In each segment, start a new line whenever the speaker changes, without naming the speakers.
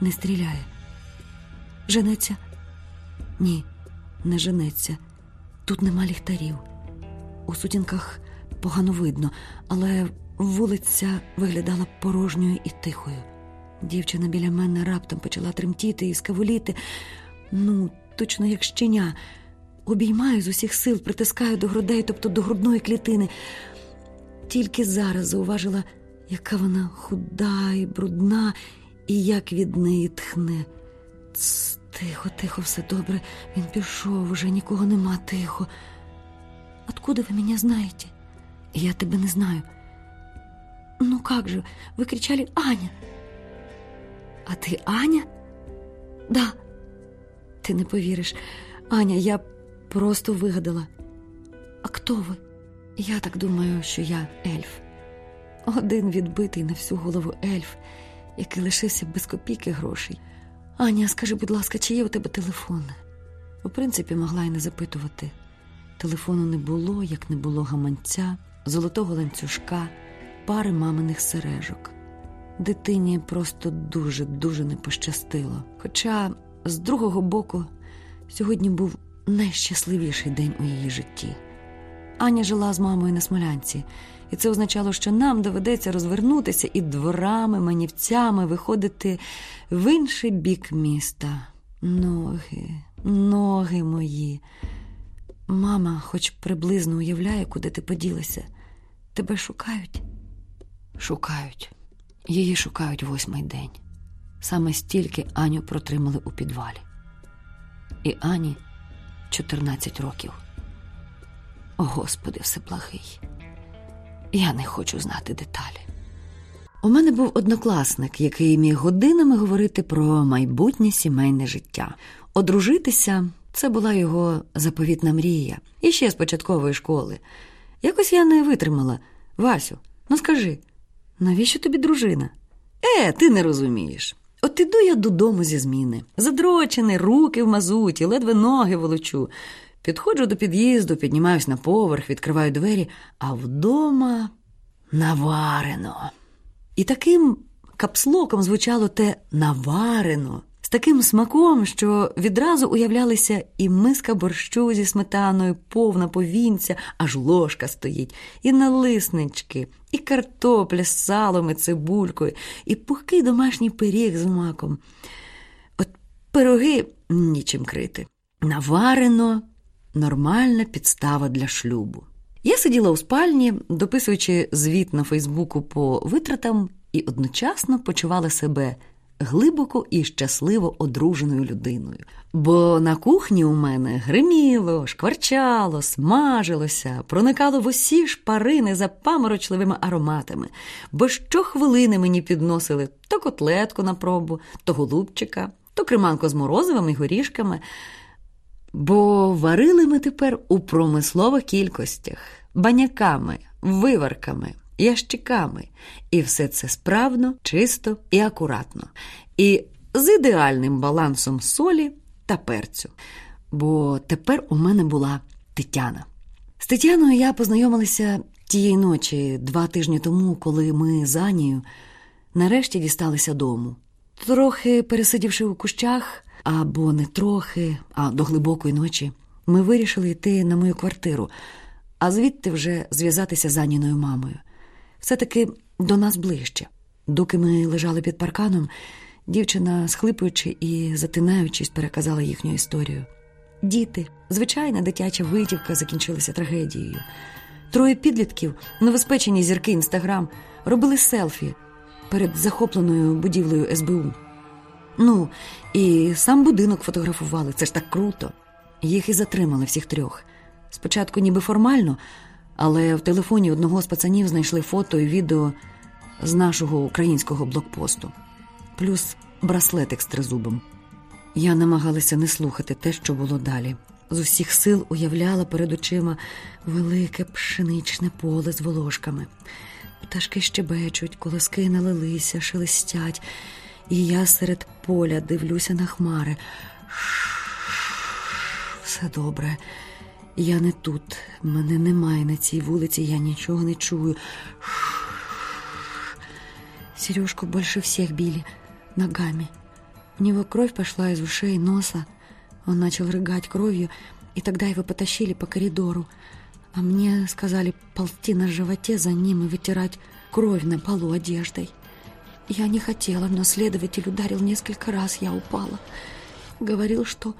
не стріляє. Женеться? Ні, не женеться. Тут нема ліхтарів. У сутінках погано видно, але вулиця виглядала порожньою і тихою. Дівчина біля мене раптом почала тремтіти і скавуліти. Ну, точно як щеня. Обіймаю з усіх сил, притискаю до грудей, тобто до грудної клітини. Тільки зараз зауважила, яка вона худа і брудна, і як від неї тхне. Ц, тихо, тихо, все добре. Він пішов, уже нікого нема, тихо. Откуда вы меня знаете? Я тебе не знаю. Ну как же, вы кричали «Аня!» А ти Аня? Да. Ти не повіриш. Аня, я просто вигадала. А хто ви? Я так думаю, що я ельф. Один відбитий на всю голову ельф, який лишився без копійки грошей. Аня, скажи, будь ласка, чи є у тебе телефон? У принципі, могла й не запитувати. Телефону не було, як не було гаманця, золотого ланцюжка, пари маминих сережок. Дитині просто дуже-дуже не пощастило. Хоча, з другого боку, сьогодні був найщасливіший день у її житті. Аня жила з мамою на Смолянці, і це означало, що нам доведеться розвернутися і дворами, манівцями виходити в інший бік міста. Ноги, ноги мої. Мама, хоч приблизно уявляє, куди ти поділася. Тебе шукають? Шукають. Її шукають восьмий день. Саме стільки Аню протримали у підвалі. І Ані 14 років. О, Господи, всеблагий. Я не хочу знати деталі. У мене був однокласник, який міг годинами говорити про майбутнє сімейне життя. Одружитися це була його заповітна мрія. І ще з початкової школи. Якось я не витримала. Васю, ну скажи, навіщо тобі дружина? Е, ти не розумієш. От іду я додому зі зміни. Задрочений, руки в мазуті, ледве ноги волочу. Підходжу до під'їзду, піднімаюсь на поверх, відкриваю двері, а вдома наварено. І таким капслоком звучало те наварено, з таким смаком, що відразу уявлялися і миска борщу зі сметаною, повна повінця, аж ложка стоїть, і налиснички, і картопля з салом і цибулькою, і пухкий домашній пиріг з маком. От пироги нічим крити. Наварено нормальна підстава для шлюбу. Я сиділа у спальні, дописуючи звіт на Фейсбуку по витратам, і одночасно почувала себе глибоко і щасливо одруженою людиною. Бо на кухні у мене гриміло, шкварчало, смажилося, проникало в усі шпарини за паморочливими ароматами, бо щохвилини мені підносили то котлетку на пробу, то голубчика, то креманку з морозивими і горішками. Бо варили ми тепер у промислових кількостях, баняками, виварками, ящиками, і все це справно, чисто і акуратно, і з ідеальним балансом солі та перцю. Бо тепер у мене була Тетяна. З Тетяною я познайомилася тієї ночі, два тижні тому, коли ми з Анією нарешті дісталися дому. Трохи пересидівши у кущах, або не трохи, а до глибокої ночі, ми вирішили йти на мою квартиру, а звідти вже зв'язатися з Аніною мамою. Все-таки до нас ближче. Доки ми лежали під парканом, дівчина, схлипуючи і затинаючись, переказала їхню історію. Діти, звичайна дитяча витівка закінчилася трагедією. Троє підлітків, новоспечені зірки інстаграм, робили селфі перед захопленою будівлею СБУ. Ну, і сам будинок фотографували, це ж так круто. Їх і затримали всіх трьох. Спочатку, ніби формально, але в телефоні одного з пацанів знайшли фото і відео з нашого українського блокпосту, плюс браслетик з тризубом. Я намагалася не слухати те, що було далі. З усіх сил уявляла перед очима велике пшеничне поле з волошками. Пташки щебечуть, колоски налилися, шелестять, і я серед поля дивлюся на хмари. Все добре. Я не тут, мене немає на цій вулиці, я нічого не чую. Сережку больше всех били ногами. У него кровь пошла из ушей и носа. Он начал рыгать кровью, и тогда его потащили по коридору. А мне сказали ползти на животе за ним и вытирать кровь на полу одеждой. Я не хотела, но следователь ударил несколько раз, я упала. Говорил, что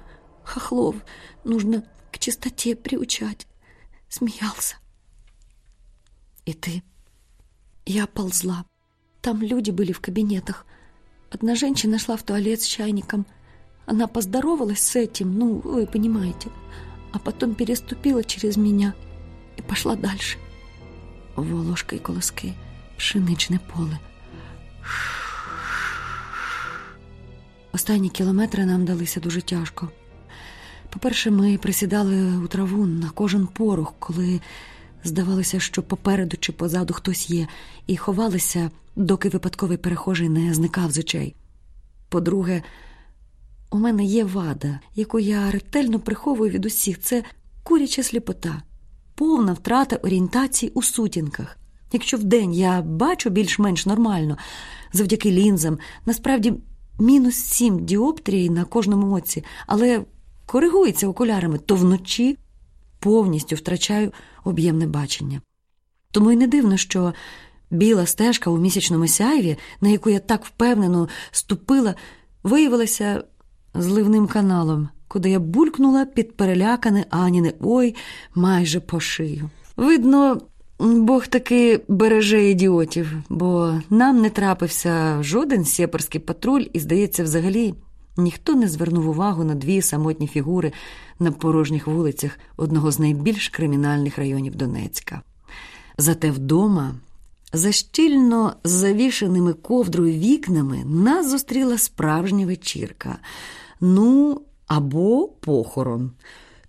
хохлов нужно к чистоте приучать. Смеялся. И ты? Я ползла. Там люди были в кабинетах. Одна женщина шла в туалет с чайником. Она поздоровалась с этим, ну, вы понимаете. А потом переступила через меня и пошла дальше. Волошка і колоски, пшеничне поле. Останні кілометри нам далися дуже тяжко. По-перше, ми присідали у траву на кожен порох, коли здавалося, що попереду чи позаду хтось є, і ховалися, доки випадковий перехожий не зникав з очей. По-друге, у мене є вада, яку я ретельно приховую від усіх. Це куряча сліпота, повна втрата орієнтації у сутінках. Якщо вдень я бачу більш-менш нормально, завдяки лінзам, насправді мінус сім діоптрій на кожному оці, але коригується окулярами, то вночі повністю втрачаю об'ємне бачення. Тому й не дивно, що біла стежка у місячному сяйві, на яку я так впевнено ступила, виявилася зливним каналом, куди я булькнула під перелякане Аніни ой майже по шию. Видно, Бог таки береже ідіотів, бо нам не трапився жоден сєперський патруль, і, здається, взагалі ніхто не звернув увагу на дві самотні фігури на порожніх вулицях одного з найбільш кримінальних районів Донецька. Зате вдома, за щільно завішеними ковдрою вікнами, нас зустріла справжня вечірка. Ну, або похорон.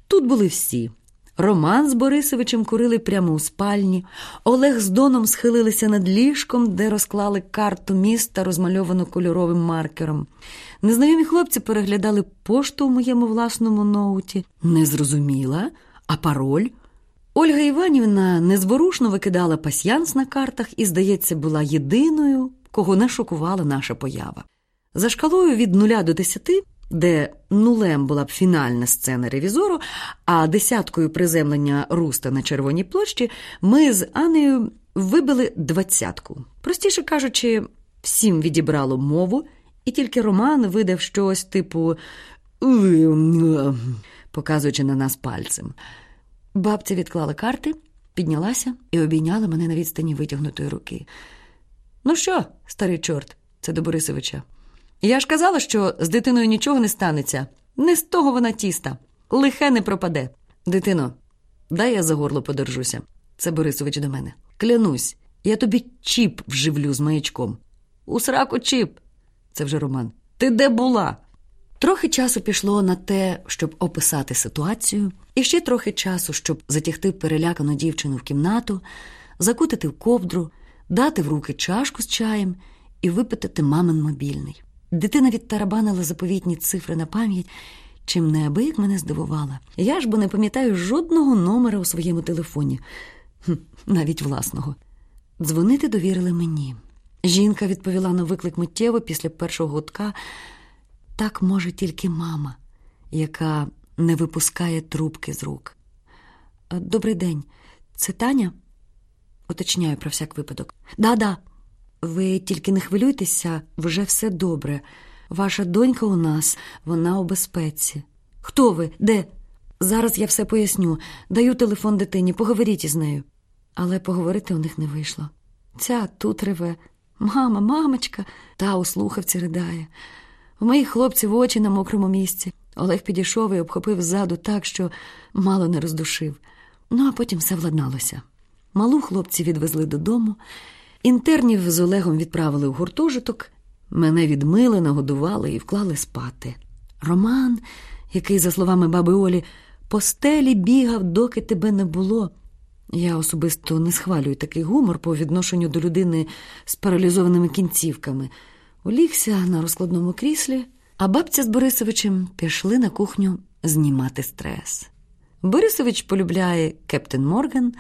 Тут були всі. Роман з Борисовичем курили прямо у спальні. Олег з Доном схилилися над ліжком, де розклали карту міста, розмальовану кольоровим маркером. Незнайомі хлопці переглядали пошту у моєму власному ноуті. Не зрозуміла, а пароль. Ольга Іванівна незворушно викидала пасьянс на картах і, здається, була єдиною, кого не шокувала наша поява. За шкалою від нуля до десяти де нулем була б фінальна сцена ревізору, а десяткою приземлення руста на червоній площі, ми з Анею вибили двадцятку. Простіше кажучи, всім відібрало мову, і тільки Роман видав щось типу показуючи на нас пальцем. Бабця відклала карти, піднялася і обійняла мене на відстані витягнутої руки. Ну що, старий чорт, це до Борисовича. Я ж казала, що з дитиною нічого не станеться. Не з того вона тіста. Лихе не пропаде. Дитино, дай я за горло подержуся. Це Борисович до мене. Клянусь, я тобі чіп вживлю з маячком. У сраку чіп. Це вже Роман. Ти де була? Трохи часу пішло на те, щоб описати ситуацію, і ще трохи часу, щоб затягти перелякану дівчину в кімнату, закутити в ковдру, дати в руки чашку з чаєм і випитати мамин мобільний. Дитина відтарабанила заповітні цифри на пам'ять, чим неабияк мене здивувала. Я ж бо не пам'ятаю жодного номера у своєму телефоні, навіть власного. Дзвонити довірили мені. Жінка відповіла на виклик миттєво після першого гудка. Так може тільки мама, яка не випускає трубки з рук. Добрий день, це Таня? Уточняю про всяк випадок. Да-да, ви тільки не хвилюйтеся, вже все добре. Ваша донька у нас, вона у безпеці. Хто ви? Де? Зараз я все поясню. Даю телефон дитині, поговоріть із нею. Але поговорити у них не вийшло. Ця тут реве. Мама, мамочка, та у слухавці ридає. У моїх хлопців очі на мокрому місці. Олег підійшов і обхопив ззаду так, що мало не роздушив. Ну, а потім все владналося. Малу хлопці відвезли додому. Інтернів з Олегом відправили в гуртожиток, мене відмили, нагодували і вклали спати. Роман, який, за словами баби Олі, по стелі бігав, доки тебе не було. Я особисто не схвалюю такий гумор по відношенню до людини з паралізованими кінцівками. Улігся на розкладному кріслі, а бабця з Борисовичем пішли на кухню знімати стрес. Борисович полюбляє Кептен Морган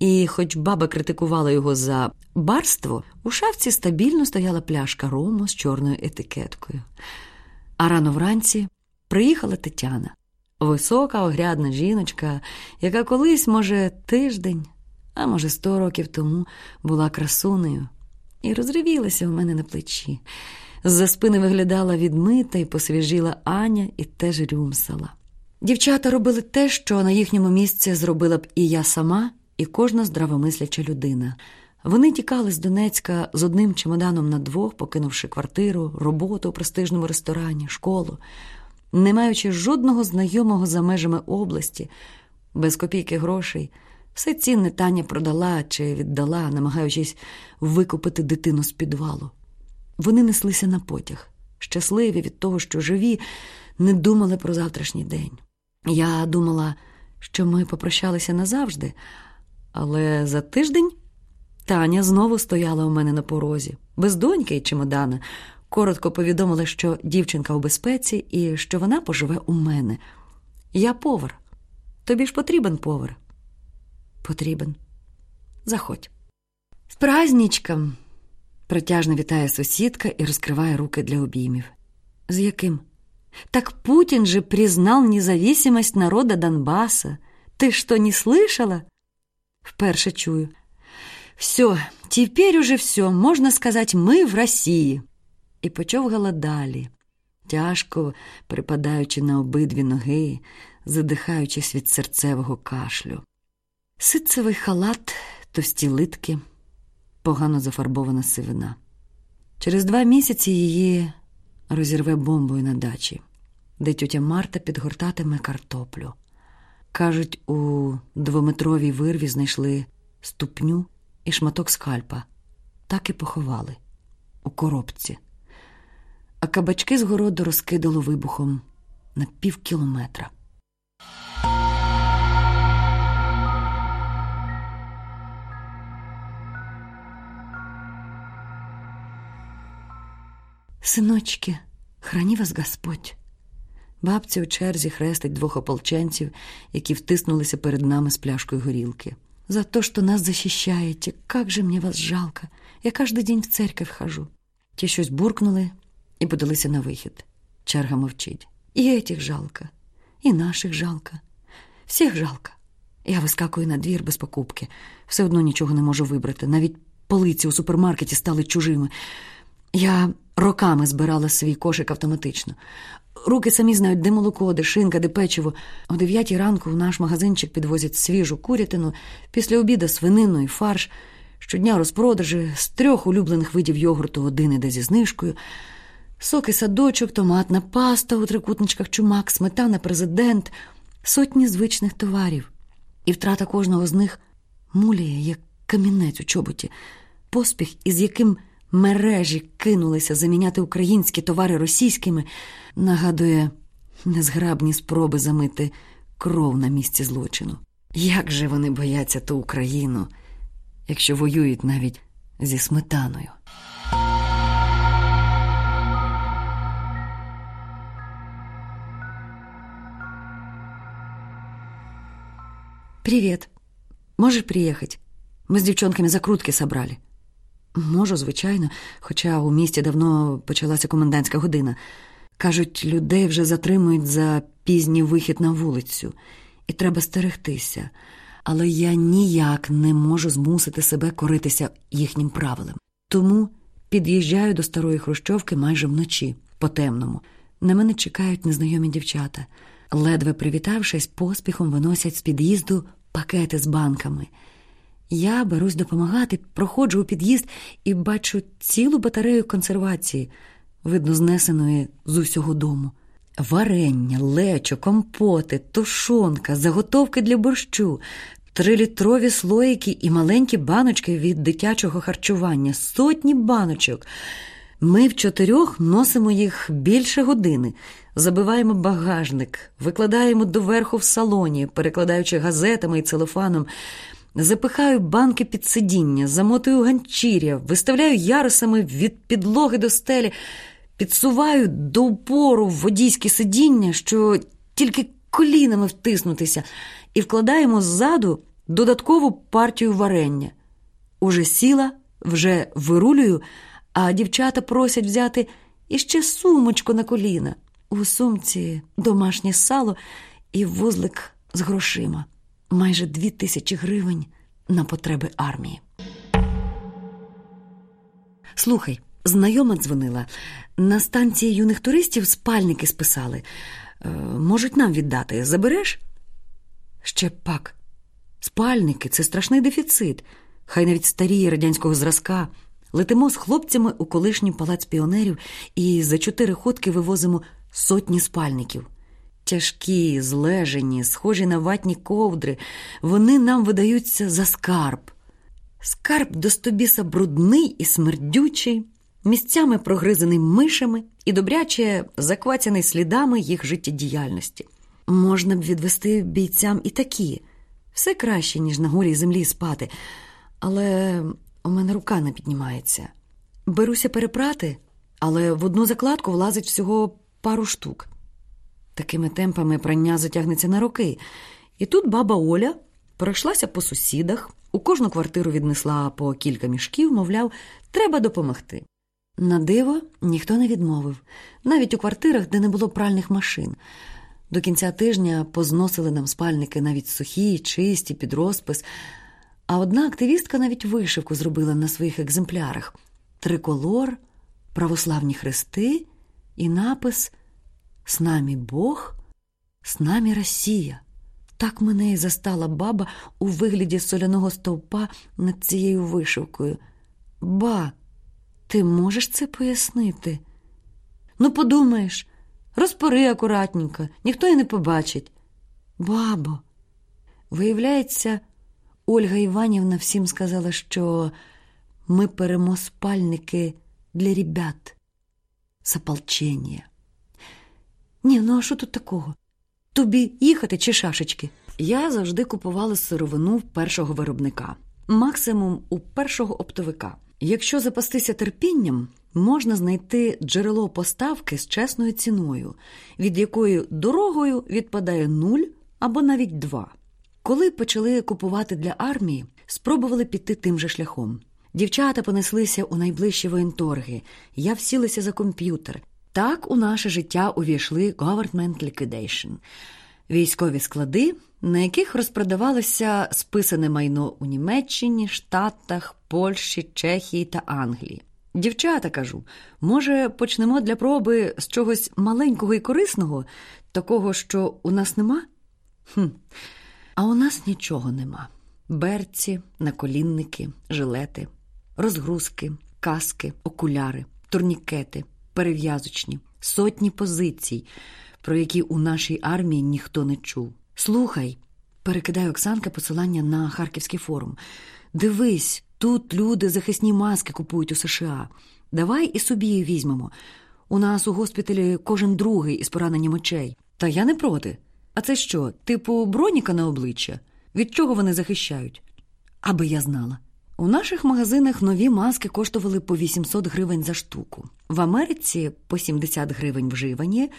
і, хоч баба критикувала його за барство, у шафці стабільно стояла пляшка рому з чорною етикеткою. А рано вранці приїхала Тетяна, висока, огрядна жіночка, яка колись, може, тиждень, а може, сто років тому була красунею і розривілася у мене на плечі. З-за спини виглядала відмита і посвіжіла Аня і теж рюмсала. Дівчата робили те, що на їхньому місці зробила б і я сама, і кожна здравомисляча людина. Вони тікали з Донецька з одним чемоданом на двох, покинувши квартиру, роботу у престижному ресторані, школу, не маючи жодного знайомого за межами області, без копійки грошей. Все цінне Таня продала чи віддала, намагаючись викупити дитину з підвалу. Вони неслися на потяг, щасливі від того, що живі, не думали про завтрашній день. Я думала, що ми попрощалися назавжди, але за тиждень Таня знову стояла у мене на порозі, без доньки і чемодана. Коротко повідомила, що дівчинка у безпеці і що вона поживе у мене. Я повар. Тобі ж потрібен повар. Потрібен. Заходь. З праздничком. Протяжно вітає сусідка і розкриває руки для обіймів. З яким? Так Путин же признал независимость народа Донбасса. Ты что, не слышала? Вперше чую. Все, теперь уже все, можна сказати, ми в Росії. І почовгала далі, тяжко припадаючи на обидві ноги, задихаючись від серцевого кашлю. Ситцевий халат, товсті литки, погано зафарбована сивина. Через два місяці її розірве бомбою на дачі, де тютя Марта підгортатиме картоплю. Кажуть, у двометровій вирві знайшли ступню і шматок скальпа, так і поховали у коробці. А кабачки з городу розкидало вибухом на пів кілометра. Синочки, храні вас Господь. Бабця у черзі хрестить двох ополченців, які втиснулися перед нами з пляшкою горілки. За то, что нас защищаете, как же мне вас жалко. Я каждый день в церковь хожу. Ті щось буркнули і подалися на вихід. Черга мовчить. І этих жалко, і наших жалко, всіх жалко. Я вискакую на двір без покупки. Все одно нічого не можу вибрати. Навіть полиці у супермаркеті стали чужими. Я роками збирала свій кошик автоматично. Руки самі знають, де молоко, де шинка, де печиво. О дев'ятій ранку в наш магазинчик підвозять свіжу курятину, після обіду свинину і фарш. Щодня розпродажі з трьох улюблених видів йогурту один іде зі знижкою. Соки садочок, томатна паста у трикутничках чумак, сметана, президент, сотні звичних товарів. І втрата кожного з них муліє, як камінець у чоботі, поспіх, із яким мережі кинулися заміняти українські товари російськими, нагадує незграбні спроби замити кров на місці злочину. Як же вони бояться ту Україну, якщо воюють навіть зі сметаною? «Привет. Можешь приехать? Мы с девчонками закрутки собрали». Можу, звичайно, хоча у місті давно почалася комендантська година. Кажуть, людей вже затримують за пізній вихід на вулицю, і треба стерегтися. Але я ніяк не можу змусити себе коритися їхнім правилам. Тому під'їжджаю до старої хрущовки майже вночі, по темному. На мене чекають незнайомі дівчата. Ледве привітавшись, поспіхом виносять з під'їзду пакети з банками. Я берусь допомагати, проходжу у під'їзд і бачу цілу батарею консервації, видно, знесеної з усього дому. Варення, лечо, компоти, тушонка, заготовки для борщу, трилітрові слоїки і маленькі баночки від дитячого харчування, сотні баночок. Ми в чотирьох носимо їх більше години, забиваємо багажник, викладаємо доверху в салоні, перекладаючи газетами і целофаном. Запихаю банки під сидіння, замотую ганчір'я, виставляю ярусами від підлоги до стелі, підсуваю до упору водійське сидіння, що тільки колінами втиснутися, і вкладаємо ззаду додаткову партію варення. Уже сіла, вже вирулюю, а дівчата просять взяти іще сумочку на коліна. У сумці домашнє сало і вузлик з грошима. Майже дві тисячі гривень на потреби армії. Слухай, знайома дзвонила. На станції юних туристів спальники списали. Е, можуть нам віддати. Забереш? Ще пак. Спальники це страшний дефіцит. Хай навіть старі радянського зразка. Летимо з хлопцями у колишній палац піонерів і за чотири ходки вивозимо сотні спальників. Тяжкі, злежені, схожі на ватні ковдри, вони нам видаються за скарб. Скарб до стобіса брудний і смердючий, місцями прогризаний мишами і добряче заквацяний слідами їх життєдіяльності. Можна б відвести бійцям і такі все краще, ніж на голій землі спати, але у мене рука не піднімається. Беруся перепрати, але в одну закладку влазить всього пару штук. Такими темпами прання затягнеться на роки. І тут баба Оля пройшлася по сусідах, у кожну квартиру віднесла по кілька мішків, мовляв, треба допомогти. На диво ніхто не відмовив, навіть у квартирах, де не було пральних машин. До кінця тижня позносили нам спальники навіть сухі, чисті, під розпис. А одна активістка навіть вишивку зробила на своїх екземплярах триколор, православні хрести і напис З нами Бог, з нами Росія. Так мене і застала баба у вигляді соляного стовпа над цією вишивкою. Ба, ти можеш це пояснити? Ну, подумаєш, розпори акуратненько, ніхто і не побачить. Бабо, виявляється, Ольга Іванівна всім сказала, що ми перемо спальники для ребят з ополчення. Ні, ну а що тут такого? Тобі їхати чи шашечки? Я завжди купувала сировину в першого виробника, максимум у першого оптовика. Якщо запастися терпінням, можна знайти джерело поставки з чесною ціною, від якої дорогою відпадає нуль або навіть два. Коли почали купувати для армії, спробували піти тим же шляхом. Дівчата понеслися у найближчі воєнторги, я всілася за комп'ютер. Так у наше життя увійшли Government Liquidation – військові склади, на яких розпродавалося списане майно у Німеччині, Штатах, Польщі, Чехії та Англії. Дівчата кажу, може, почнемо для проби з чогось маленького і корисного, такого, що у нас нема? Хм. А у нас нічого нема. Берці, наколінники, жилети, розгрузки, каски, окуляри, турнікети, перев'язочні, сотні позицій, про які у нашій армії ніхто не чув. Слухай, перекидає Оксанка посилання на Харківський форум. Дивись, тут люди захисні маски купують у США. Давай і собі візьмемо. У нас у госпіталі кожен другий із пораненням очей. Та я не проти. А це що, типу броніка на обличчя? Від чого вони захищають? Аби я знала. У наших магазинах нові маски коштували по 800 гривень за штуку. В Америці по 70 гривень вживані,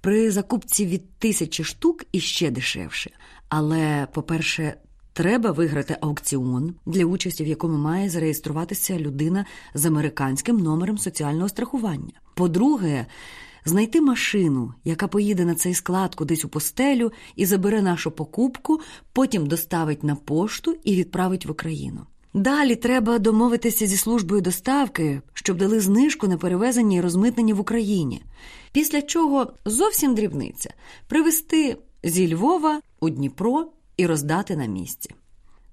при закупці від тисячі штук і ще дешевше. Але, по-перше, треба виграти аукціон, для участі в якому має зареєструватися людина з американським номером соціального страхування. По-друге, знайти машину, яка поїде на цей склад кудись у постелю і забере нашу покупку, потім доставить на пошту і відправить в Україну. Далі треба домовитися зі службою доставки, щоб дали знижку на перевезення і розмитнення в Україні. Після чого зовсім дрібниця привезти зі Львова у Дніпро і роздати на місці.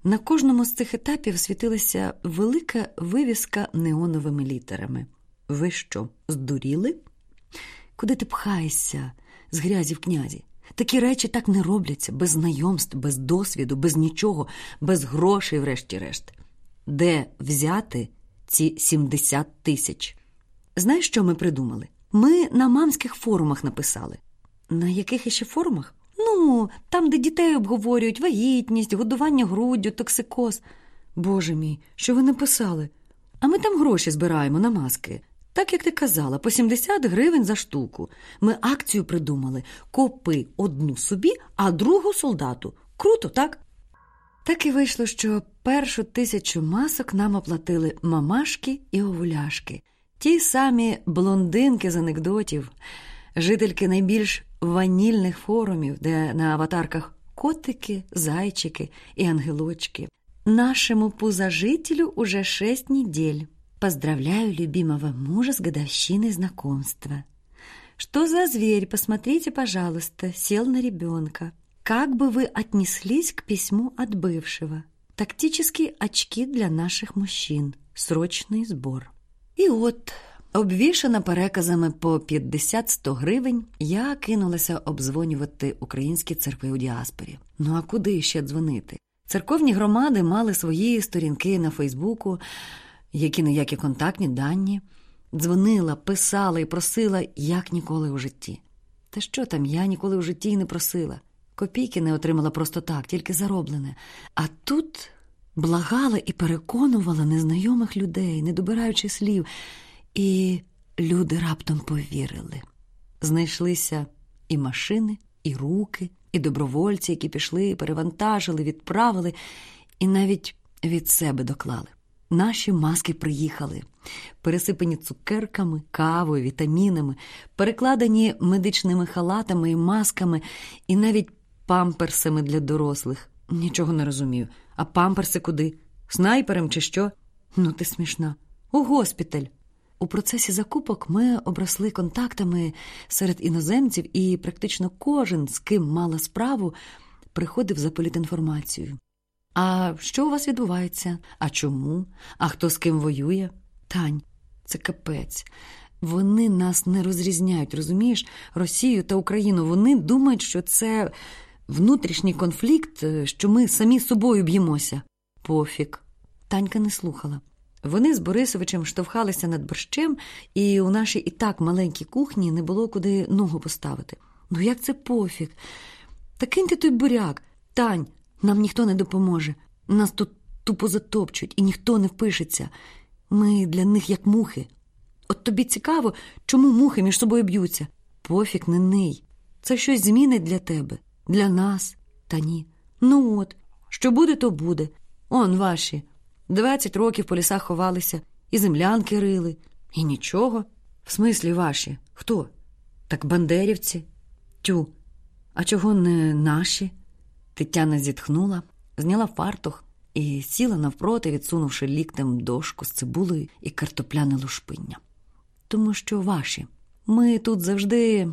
На кожному з цих етапів світилася велика вивіска неоновими літерами. Ви що, здуріли? Куди ти пхаєшся з грязі в князі? Такі речі так не робляться, без знайомств, без досвіду, без нічого, без грошей, врешті-решт. Де взяти ці 70 тисяч? Знаєш, що ми придумали? Ми на мамських форумах написали. На яких іще форумах? Ну, там, де дітей обговорюють вагітність, годування груддю, токсикоз. Боже мій, що ви написали? А ми там гроші збираємо на маски. Так як ти казала, по 70 гривень за штуку. Ми акцію придумали купи одну собі, а другу солдату. Круто, так? Так і вийшло, що першу тисячу масок нам оплатили мамашки і овуляшки, ті самі блондинки з анекдотів. жительки найбільш ванільних форумів, де на аватарках котики, зайчики и ангелочки. Нашему пузожителю уже шесть недель. Поздравляю любимого мужа с годовщиной знакомства. Что за зверь? Посмотрите, пожалуйста. Сел на ребенка. Как бы вы отнеслись к письму от бывшего? Тактические очки для наших мужчин. Срочний збор. І от, обвішана переказами по 50-100 гривень, я кинулася обдзвонювати українські церкви у діаспорі. Ну а куди ще дзвонити? Церковні громади мали свої сторінки на Фейсбуку, які ніякі контактні дані. Дзвонила, писала і просила, як ніколи у житті. Та що там, я ніколи в житті й не просила. Копійки не отримала просто так, тільки зароблене. А тут благала і переконувала незнайомих людей, не добираючи слів, і люди раптом повірили. Знайшлися і машини, і руки, і добровольці, які пішли, перевантажили, відправили, і навіть від себе доклали. Наші маски приїхали, пересипані цукерками, кавою, вітамінами, перекладені медичними халатами і масками, і навіть памперсами для дорослих. Нічого не розумію. А памперси куди? Снайпером чи що? Ну, ти смішна. У госпіталь. У процесі закупок ми обросли контактами серед іноземців, і практично кожен, з ким мала справу, приходив за політінформацією. А що у вас відбувається? А чому? А хто з ким воює? Тань, це капець. Вони нас не розрізняють, розумієш? Росію та Україну. Вони думають, що це внутрішній конфлікт, що ми самі собою б'ємося. Пофіг. Танька не слухала. Вони з Борисовичем штовхалися над борщем, і у нашій і так маленькій кухні не було куди ногу поставити. Ну як це пофіг? Та киньте той буряк. Тань, нам ніхто не допоможе. Нас тут тупо затопчуть, і ніхто не впишеться. Ми для них як мухи. От тобі цікаво, чому мухи між собою б'ються? Пофіг не ний. Це щось змінить для тебе, для нас. Та ні. Ну от, що буде, то буде. Он ваші. Двадцять років по лісах ховалися, і землянки рили, і нічого. В смислі ваші? Хто? Так бандерівці? Тю, а чого не наші? Тетяна зітхнула, зняла фартух і сіла навпроти, відсунувши ліктем дошку з цибулею і картопляне лушпиння. Тому що ваші. Ми тут завжди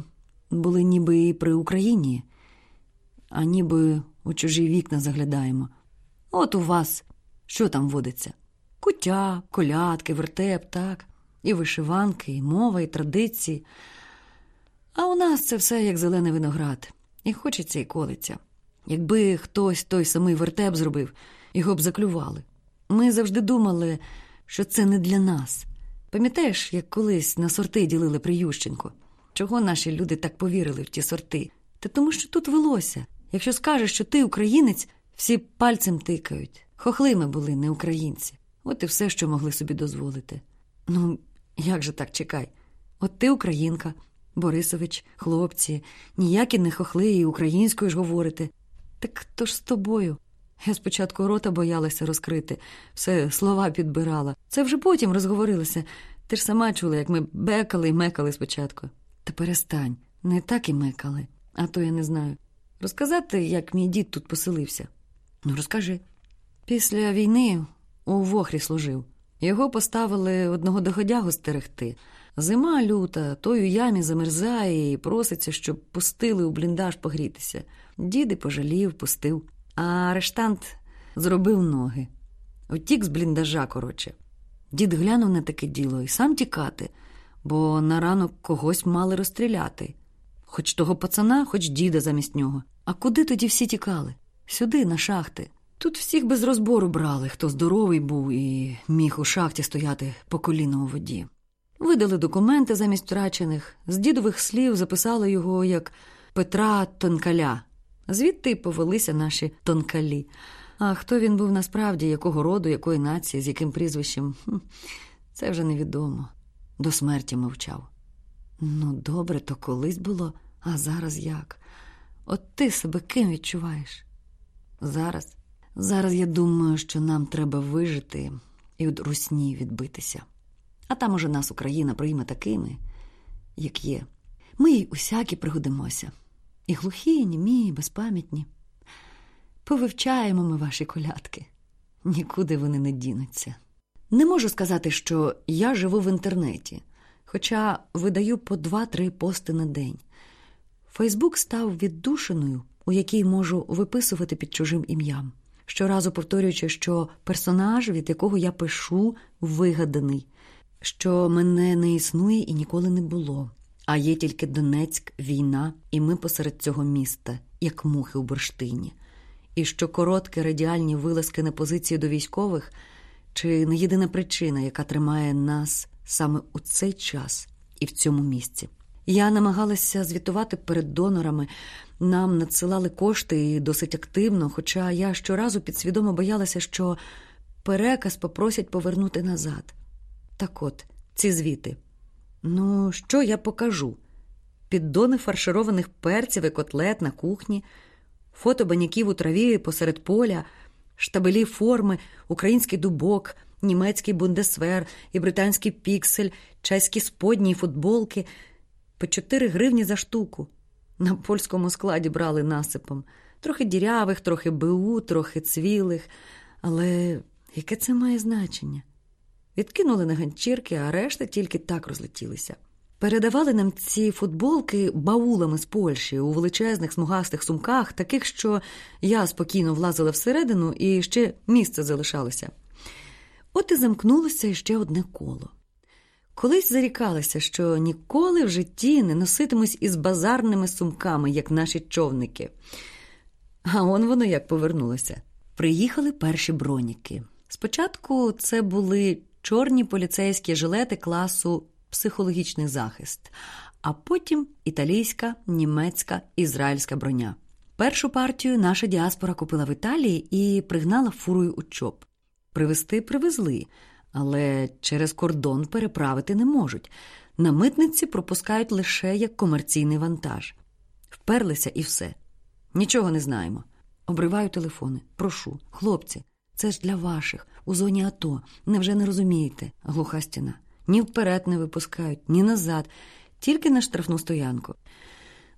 були ніби і при Україні, а ніби у чужі вікна заглядаємо. От у вас що там водиться? Куття, колядки, вертеп, так, і вишиванки, і мова, і традиції. А у нас це все як зелений виноград, і хочеться, і колиться. Якби хтось той самий вертеп зробив, його б заклювали. Ми завжди думали, що це не для нас. Пам'ятаєш, як колись на сорти ділили при Ющенко? Чого наші люди так повірили в ті сорти? Та тому, що тут велося. Якщо скажеш, що ти українець, всі пальцем тикають. Хохли ми були, не українці. От і все, що могли собі дозволити. Ну, як же так чекай? От ти українка, Борисович, хлопці, ніякі не хохли і українською ж говорите. Так хто ж з тобою? Я спочатку рота боялася розкрити, все слова підбирала. Це вже потім розговорилася. Ти ж сама чула, як ми бекали і мекали спочатку. Та перестань, не так і мекали, а то я не знаю. Розказати, як мій дід тут поселився. Ну, розкажи. Після війни у вохрі служив. Його поставили одного доходягу стерегти. Зима люта, той у ямі замерзає і проситься, щоб пустили у бліндаж погрітися. Діди пожалів, пустив, а арештант зробив ноги. Утік з бліндажа, коротше. Дід глянув на таке діло і сам тікати, бо на ранок когось мали розстріляти. Хоч того пацана, хоч діда замість нього. А куди тоді всі тікали? Сюди, на шахти. Тут всіх без розбору брали, хто здоровий був і міг у шахті стояти по коліна у воді. Видали документи замість втрачених, з дідових слів записали його як Петра Тонкаля. Звідти й повелися наші тонкалі. А хто він був насправді, якого роду, якої нації, з яким прізвищем, це вже невідомо. До смерті мовчав. Ну, добре, то колись було, а зараз як? От ти себе ким відчуваєш? Зараз. Зараз я думаю, що нам треба вижити і від русні відбитися. А там уже нас Україна прийме такими, як є. Ми й усякі пригодимося. І глухі, і німі, і безпам'ятні. Повивчаємо ми ваші колядки. Нікуди вони не дінуться. Не можу сказати, що я живу в інтернеті, хоча видаю по два-три пости на день. Фейсбук став віддушиною, у якій можу виписувати під чужим ім'ям, щоразу повторюючи, що персонаж, від якого я пишу, вигаданий, що мене не існує і ніколи не було. А є тільки Донецьк, війна, і ми посеред цього міста, як мухи у бурштині, і що короткі радіальні вилазки на позиції до військових чи не єдина причина, яка тримає нас саме у цей час і в цьому місці. Я намагалася звітувати перед донорами, нам надсилали кошти і досить активно, хоча я щоразу підсвідомо боялася, що переказ попросять повернути назад. Так от, ці звіти. Ну, що я покажу? Піддони фаршированих перців і котлет на кухні, фото баняків у траві посеред поля, штабелі форми, український дубок, німецький бундесвер і британський піксель, чеські сподні і футболки по 4 гривні за штуку. На польському складі брали насипом. Трохи дірявих, трохи БУ, трохи цвілих. Але яке це має значення? Відкинули на ганчірки, а решта тільки так розлетілися. Передавали нам ці футболки баулами з Польщі у величезних смугастих сумках, таких, що я спокійно влазила всередину і ще місце залишалося. От і замкнулося ще одне коло. Колись зарікалася, що ніколи в житті не носитимусь із базарними сумками, як наші човники. А он воно як повернулося. Приїхали перші броніки. Спочатку це були чорні поліцейські жилети класу психологічний захист, а потім італійська, німецька, ізраїльська броня. Першу партію наша діаспора купила в Італії і пригнала фурою у чоп. Привезти привезли, але через кордон переправити не можуть. На митниці пропускають лише як комерційний вантаж. Вперлися і все. Нічого не знаємо. Обриваю телефони. Прошу, хлопці, це ж для ваших, у зоні АТО. Невже не розумієте? Глуха стіна. Ні вперед не випускають, ні назад, тільки на штрафну стоянку.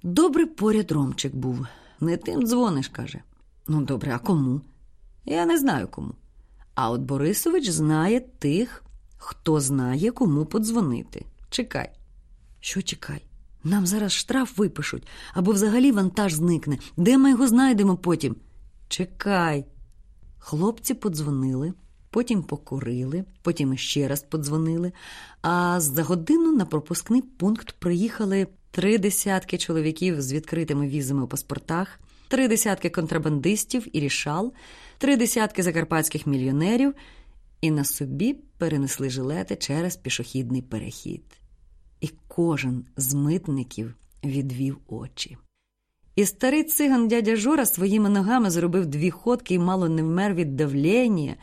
Добре поряд Ромчик був. Не тим дзвониш, каже. Ну, добре, а кому? Я не знаю кому. А от Борисович знає тих, хто знає, кому подзвонити. Чекай. Що чекай? Нам зараз штраф випишуть або взагалі вантаж зникне. Де ми його знайдемо потім? Чекай. Хлопці подзвонили, потім покурили, потім ще раз подзвонили. А за годину на пропускний пункт приїхали три десятки чоловіків з відкритими візами у паспортах, три десятки контрабандистів і рішал, три десятки закарпатських мільйонерів і на собі перенесли жилети через пішохідний перехід. І кожен з митників відвів очі. І старий циган дядя Жора своїми ногами зробив дві ходки і мало не вмер від давлення,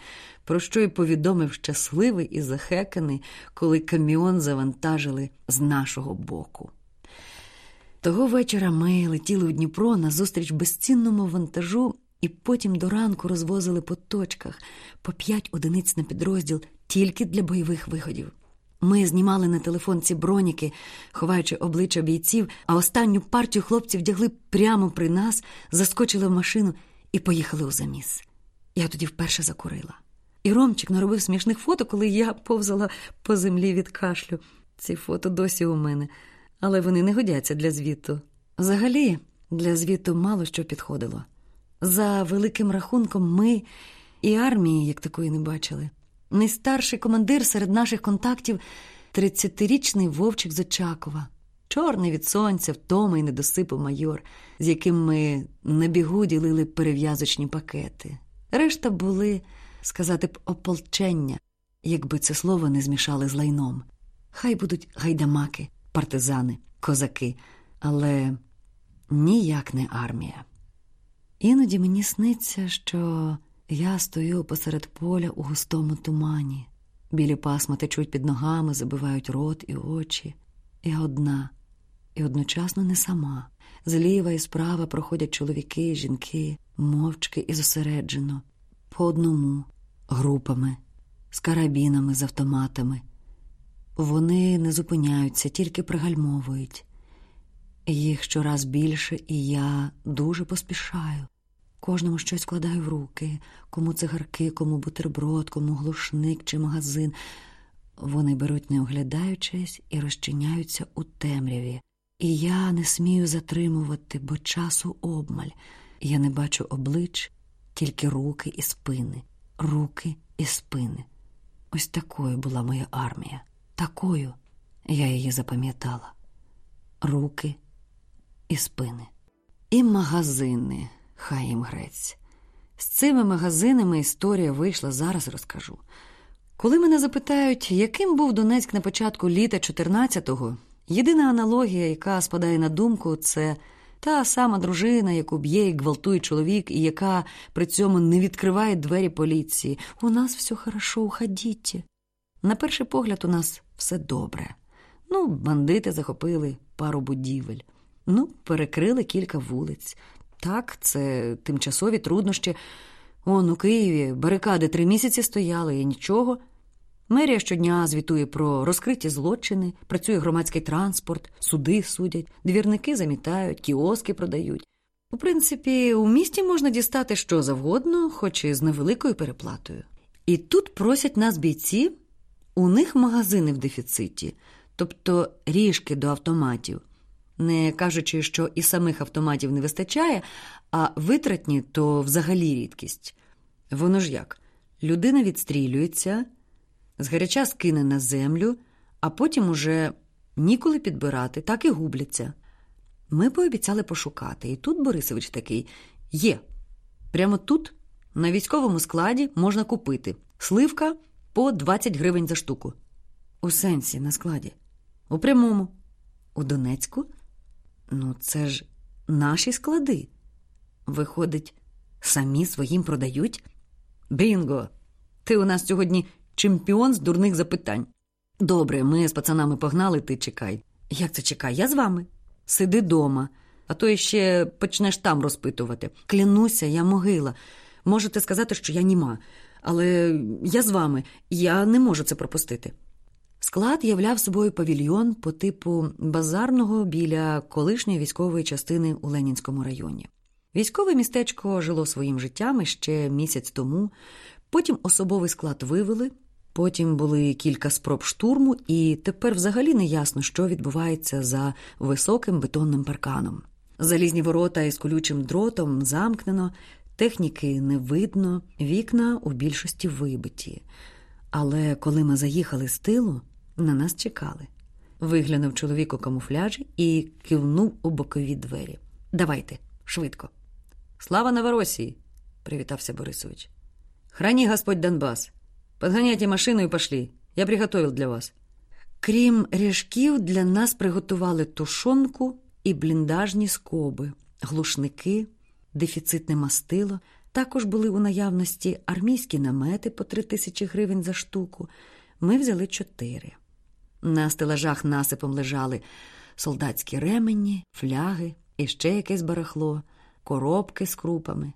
про що й повідомив щасливий і захеканий, коли каміон завантажили з нашого боку. Того вечора ми летіли у Дніпро на зустріч безцінному вантажу і потім до ранку розвозили по точках по п'ять одиниць на підрозділ тільки для бойових виходів. Ми знімали на телефон ці броніки, ховаючи обличчя бійців, а останню партію хлопців вдягли прямо при нас, заскочили в машину і поїхали у заміс. Я тоді вперше закурила. І Ромчик наробив смішних фото, коли я повзала по землі від кашлю. Ці фото досі у мене, але вони не годяться для звіту. Взагалі, для звіту мало що підходило. За великим рахунком, ми і армії як такої не бачили. Найстарший командир серед наших контактів 30-річний Вовчик з чорний від сонця, втома й недосипу майор, з яким ми на бігу ділили перев'язочні пакети. Решта були, сказати б, ополчення, якби це слово не змішали з лайном. Хай будуть гайдамаки, партизани, козаки, але ніяк не армія. Іноді мені сниться, що я стою посеред поля у густому тумані. Білі пасма течуть під ногами, забивають рот і очі. Я одна, і одночасно не сама. Зліва і справа проходять чоловіки, жінки, мовчки і зосереджено, по одному, групами, з карабінами, з автоматами. Вони не зупиняються, тільки пригальмовують. Їх щораз більше, і я дуже поспішаю. Кожному щось складаю в руки, кому цигарки, кому бутерброд, кому глушник чи магазин. Вони беруть, не оглядаючись, і розчиняються у темряві. І я не смію затримувати, бо часу обмаль. Я не бачу облич, тільки руки і спини, руки і спини. Ось такою була моя армія. Такою я її запам'ятала. Руки і спини. І магазини, хай їм грець. З цими магазинами історія вийшла, зараз розкажу. Коли мене запитають, яким був Донецьк на початку літа 14-го, єдина аналогія, яка спадає на думку, це та сама дружина, яку б'є і гвалтує чоловік, і яка при цьому не відкриває двері поліції. У нас все хорошо, уходіть. На перший погляд, у нас все добре. Ну, бандити захопили пару будівель. Ну, перекрили кілька вулиць. Так, це тимчасові труднощі. Он у Києві барикади три місяці стояли і нічого. Мерія щодня звітує про розкриті злочини, працює громадський транспорт, суди судять, двірники замітають, кіоски продають. У принципі, у місті можна дістати що завгодно, хоч і з невеликою переплатою. І тут просять нас бійці, у них магазини в дефіциті, тобто ріжки до автоматів не кажучи, що і самих автоматів не вистачає, а витратні то взагалі рідкість. Воно ж як? Людина відстрілюється, згаряча скине на землю, а потім уже ніколи підбирати, так і губляться. Ми пообіцяли пошукати, і тут Борисович такий є. Прямо тут, на військовому складі, можна купити сливка по 20 гривень за штуку. У сенсі на складі. У прямому. У Донецьку Ну, це ж наші склади. Виходить, самі своїм продають? Бінго! Ти у нас сьогодні чемпіон з дурних запитань. Добре, ми з пацанами погнали, ти чекай. Як це чекай? Я з вами. Сиди дома, а то іще почнеш там розпитувати. Клянуся, я могила. Можете сказати, що я німа, але я з вами, я не можу це пропустити. Склад являв собою павільйон по типу базарного біля колишньої військової частини у Ленінському районі. Військове містечко жило своїм життям ще місяць тому, потім особовий склад вивели, потім були кілька спроб штурму, і тепер взагалі не ясно, що відбувається за високим бетонним парканом. Залізні ворота із колючим дротом замкнено, техніки не видно, вікна у більшості вибиті. Але коли ми заїхали з тилу, на нас чекали. Виглянув чоловік у камуфляжі і кивнув у бокові двері. Давайте, швидко. Слава Новоросії, привітався Борисович. Храни Господь Донбас. Подгоняйте машину і пошли. Я приготовил для вас. Крім ріжків, для нас приготували тушонку і бліндажні скоби, глушники, дефіцитне мастило. Також були у наявності армійські намети по три тисячі гривень за штуку. Ми взяли чотири. На стелажах насипом лежали солдатські ремені, фляги і ще якесь барахло, коробки з крупами.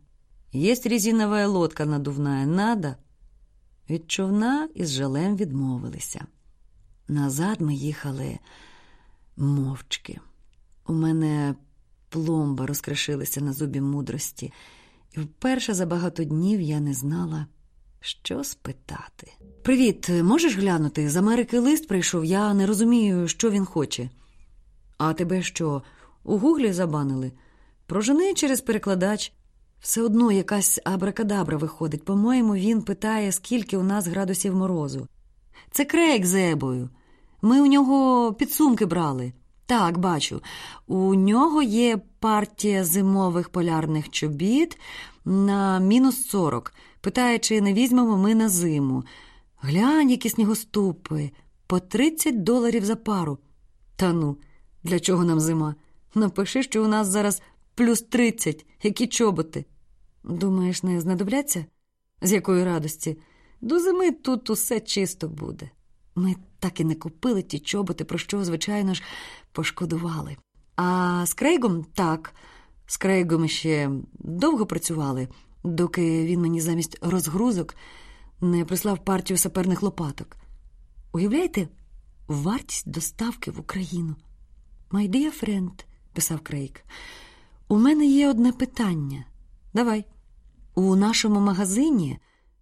Єсть резинова лодка надувна, надо. Від човна із жалем відмовилися. Назад ми їхали мовчки. У мене пломба розкришилася на зубі мудрості, і вперше за багато днів я не знала. Що спитати? Привіт, можеш глянути? З Америки лист прийшов, я не розумію, що він хоче. А тебе що? У гуглі забанили? Прожени через перекладач. Все одно якась абракадабра виходить. По-моєму, він питає, скільки у нас градусів морозу. Це крейк з ебою. Ми у нього підсумки брали. Так, бачу. У нього є партія зимових полярних чобіт на мінус сорок. Питає, чи не візьмемо ми на зиму. Глянь, які снігоступи, по 30 доларів за пару. Та ну, для чого нам зима? Напиши, що у нас зараз плюс 30, які чоботи. Думаєш, не знадобляться? З якої радості? До зими тут усе чисто буде. Ми так і не купили ті чоботи, про що, звичайно ж, пошкодували. А з Крейгом так, з Крейгом ще довго працювали доки він мені замість розгрузок не прислав партію саперних лопаток. Уявляєте, вартість доставки в Україну. My dear friend, писав Крейк. У мене є одне питання. Давай. У нашому магазині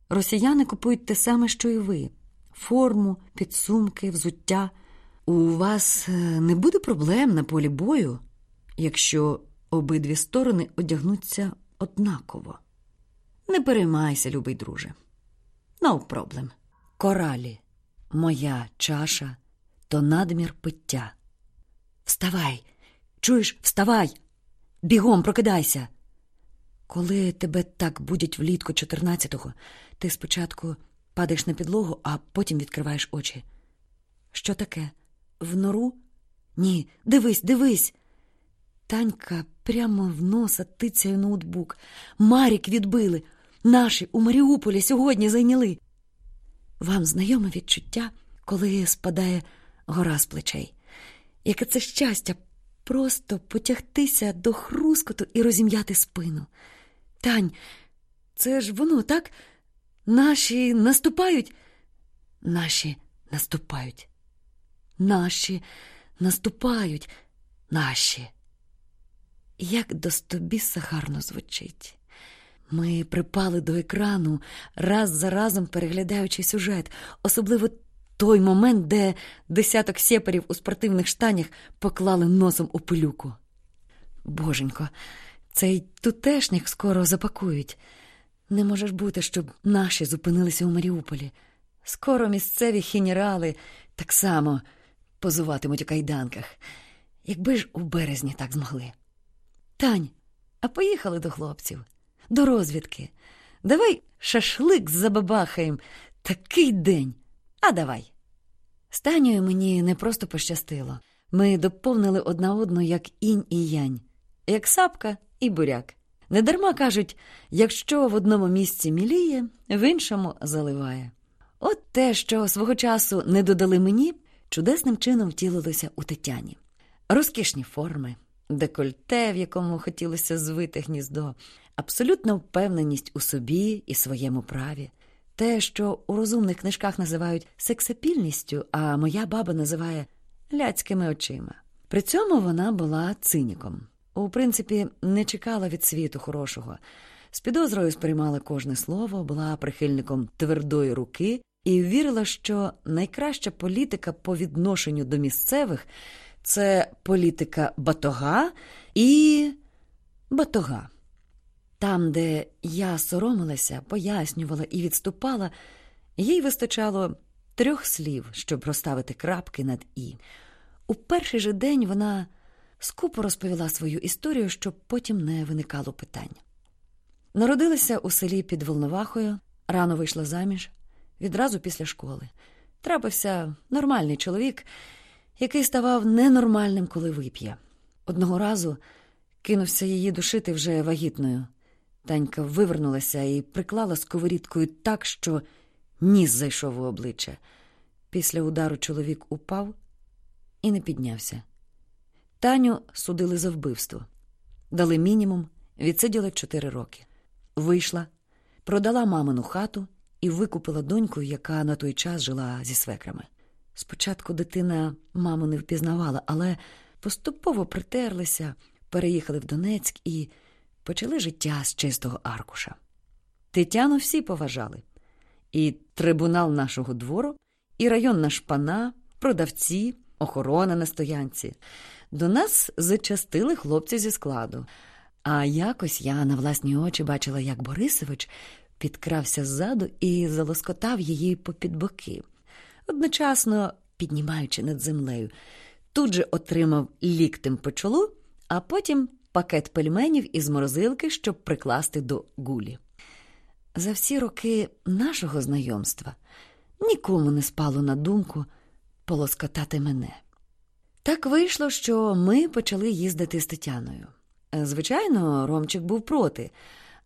росіяни купують те саме, що і ви: форму, підсумки, взуття. У вас е, не буде проблем на полі бою, якщо обидві сторони одягнуться однаково. Не переймайся, любий друже. No problem. Коралі, моя чаша то надмір пиття. Вставай, чуєш, вставай, бігом прокидайся. Коли тебе так будять влітку 14-го, ти спочатку падаєш на підлогу, а потім відкриваєш очі. Що таке? В нору? Ні, дивись, дивись. Танька прямо в носа тицяє ноутбук. Марік відбили. Наші у Маріуполі сьогодні зайняли. Вам знайоме відчуття, коли спадає гора з плечей. Яке це щастя просто потягтися до хрускоту і розім'яти спину. Тань, це ж воно, так? Наші наступають? Наші наступають. Наші наступають. Наші. Як до стобіса гарно звучить. Ми припали до екрану, раз за разом переглядаючи сюжет, особливо той момент, де десяток сєпарів у спортивних штанях поклали носом у пилюку. Боженько, цей тутешніх скоро запакують. Не може бути, щоб наші зупинилися у Маріуполі. Скоро місцеві хінерали так само позуватимуть у кайданках, якби ж у березні так змогли. Тань, а поїхали до хлопців, до розвідки. Давай шашлик забабахаєм. Такий день. А давай. З Танею мені не просто пощастило. Ми доповнили одна одну, як інь і янь, як сапка і буряк. Недарма кажуть, якщо в одному місці міліє, в іншому заливає. От те, що свого часу не додали мені, чудесним чином втілилося у Тетяні. Розкішні форми, декольте, в якому хотілося звити гніздо, абсолютна впевненість у собі і своєму праві. Те, що у розумних книжках називають сексапільністю, а моя баба називає ляцькими очима. При цьому вона була циніком. У принципі, не чекала від світу хорошого. З підозрою сприймала кожне слово, була прихильником твердої руки і вірила, що найкраща політика по відношенню до місцевих це політика батога і батога. Там, де я соромилася, пояснювала і відступала, їй вистачало трьох слів, щоб розставити крапки над І. У перший же день вона скупо розповіла свою історію, щоб потім не виникало питань. Народилася у селі під Волновахою, рано вийшла заміж, відразу після школи. Трапився нормальний чоловік, який ставав ненормальним, коли вип'є. Одного разу кинувся її душити вже вагітною. Танька вивернулася і приклала сковорідкою так, що ніс зайшов у обличчя. Після удару чоловік упав і не піднявся. Таню судили за вбивство. Дали мінімум, відсиділа чотири роки. Вийшла, продала мамину хату і викупила доньку, яка на той час жила зі свекрами. Спочатку дитина маму не впізнавала, але поступово притерлися, переїхали в Донецьк і почали життя з чистого аркуша. Тетяну всі поважали. І трибунал нашого двору, і районна шпана, продавці, охорона на стоянці. До нас зачастили хлопці зі складу. А якось я на власні очі бачила, як Борисович підкрався ззаду і залоскотав її попід боки, одночасно піднімаючи над землею. Тут же отримав ліктем по чолу, а потім пакет пельменів із морозилки, щоб прикласти до гулі. За всі роки нашого знайомства нікому не спало на думку полоскотати мене. Так вийшло, що ми почали їздити з Тетяною. Звичайно, Ромчик був проти,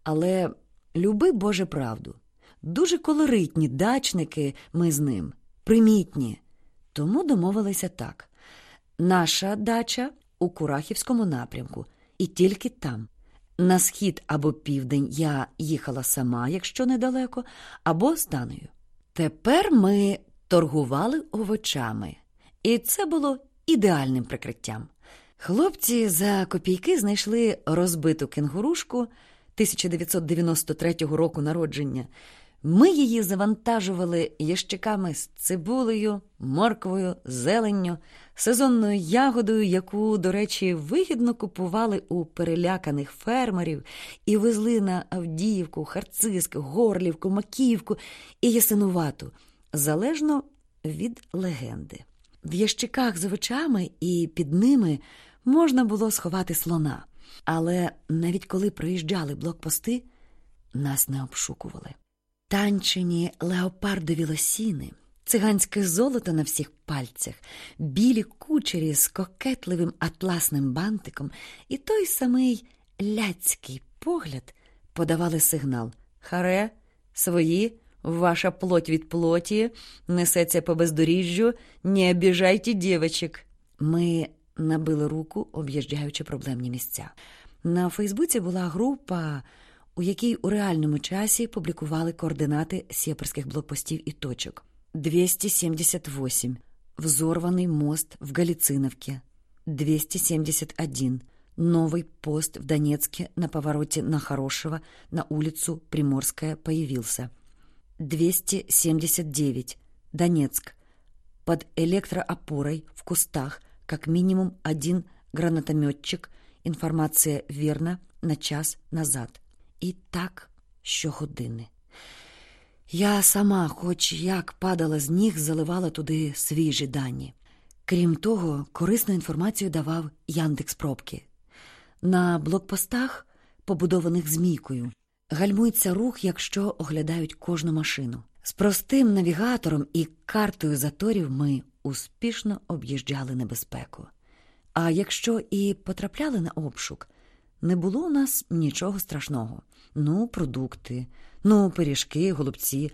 але люби Боже правду. Дуже колоритні дачники ми з ним, примітні. Тому домовилися так: наша дача у Курахівському напрямку, і тільки там. На схід або південь я їхала сама, якщо недалеко, або з Таною. Тепер ми торгували овочами, і це було ідеальним прикриттям. Хлопці за копійки знайшли розбиту кенгурушку 1993 року народження. Ми її завантажували ящиками з цибулею, морквою, зеленню, сезонною ягодою, яку, до речі, вигідно купували у переляканих фермерів і везли на Авдіївку, Харциск, Горлівку, Макіївку і Ясинувату, залежно від легенди. В ящиках з овочами і під ними можна було сховати слона, але навіть коли приїжджали блокпости, нас не обшукували. Танчені леопардові лосіни, циганське золото на всіх пальцях, білі кучері з кокетливим атласним бантиком і той самий ляцький погляд подавали сигнал Харе, свої, ваша плоть від плоті, несеться по бездоріжжю, не обіжайте дівочок. Ми набили руку, об'їжджаючи проблемні місця. На Фейсбуці була група у якій у реальному часі публікували координати сєперських блокпостів і точок. 278. Взорванный мост в Галициновке. 271. Новый пост в Донецке на повороте на Хорошего на улицу Приморская появился. 279. Донецк. Под электроопорой в кустах как минимум один гранатометчик. Информация верна на час назад. І так щогодини. Я сама, хоч як падала з ніг, заливала туди свіжі дані. Крім того, корисну інформацію давав Яндекс Пробки. На блокпостах, побудованих змійкою, гальмується рух, якщо оглядають кожну машину. З простим навігатором і картою заторів ми успішно об'їжджали небезпеку. А якщо і потрапляли на обшук, не було у нас нічого страшного. Ну, продукти, ну, пиріжки, голубці.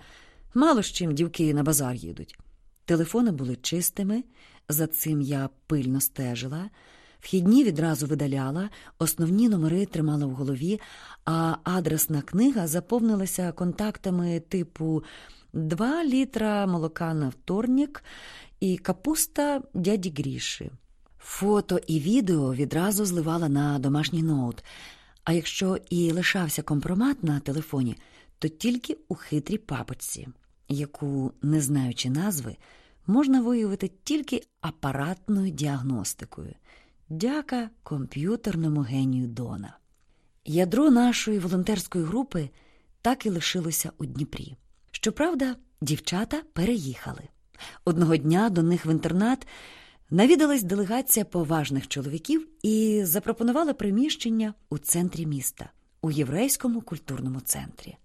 Мало з чим дівки на базар їдуть. Телефони були чистими, за цим я пильно стежила. Вхідні відразу видаляла, основні номери тримала в голові, а адресна книга заповнилася контактами типу 2 літра молока на вторник і капуста дяді Гріші. Фото і відео відразу зливала на домашній ноут. А якщо і лишався компромат на телефоні, то тільки у хитрій папочці, яку, не знаючи назви, можна виявити тільки апаратною діагностикою. Дяка комп'ютерному генію Дона. Ядро нашої волонтерської групи так і лишилося у Дніпрі. Щоправда, дівчата переїхали. Одного дня до них в інтернат навідалась делегація поважних чоловіків і запропонувала приміщення у центрі міста, у єврейському культурному центрі.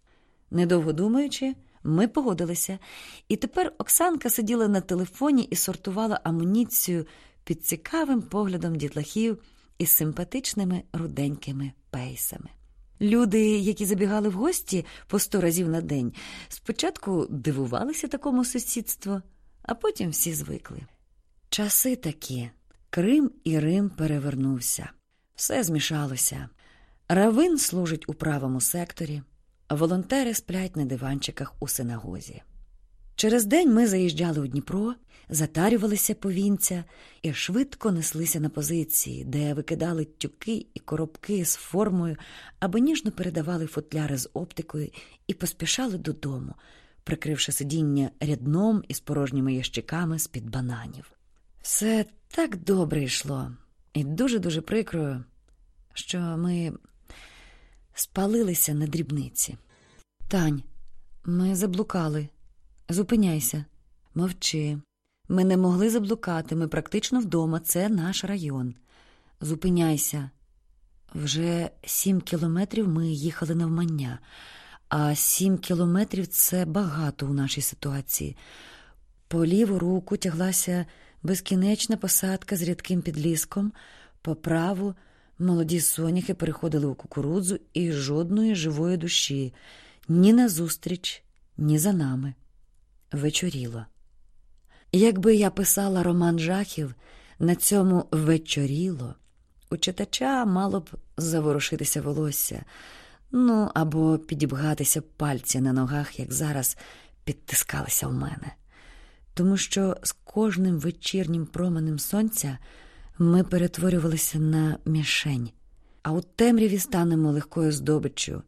Недовго думаючи, ми погодилися, і тепер Оксанка сиділа на телефоні і сортувала амуніцію під цікавим поглядом дітлахів із симпатичними руденькими пейсами. Люди, які забігали в гості по сто разів на день, спочатку дивувалися такому сусідству, а потім всі звикли. Часи такі Крим і Рим перевернувся, все змішалося. Равин служить у правому секторі, волонтери сплять на диванчиках у синагозі. Через день ми заїжджали у Дніпро, затарювалися повінця і швидко неслися на позиції, де викидали тюки і коробки з формою, або ніжно передавали футляри з оптикою і поспішали додому, прикривши сидіння рядном із порожніми ящиками з під бананів. Все так добре йшло, і дуже-дуже прикро, що ми спалилися на дрібниці. Тань, ми заблукали. Зупиняйся, мовчи. Ми не могли заблукати, ми практично вдома, це наш район. Зупиняйся. Вже сім кілометрів ми їхали навмання, а сім кілометрів це багато у нашій ситуації. По ліву руку тяглася безкінечна посадка з рідким підліском, по праву молоді соняхи переходили у кукурудзу і жодної живої душі ні назустріч, ні за нами. Вечоріло. Якби я писала роман жахів, на цьому вечоріло, у читача мало б заворушитися волосся, ну або підібгатися пальці на ногах, як зараз підтискалися в мене тому що з кожним вечірнім променем сонця Ми перетворювалися на мішень, а у темряві станемо легкою здобиччю,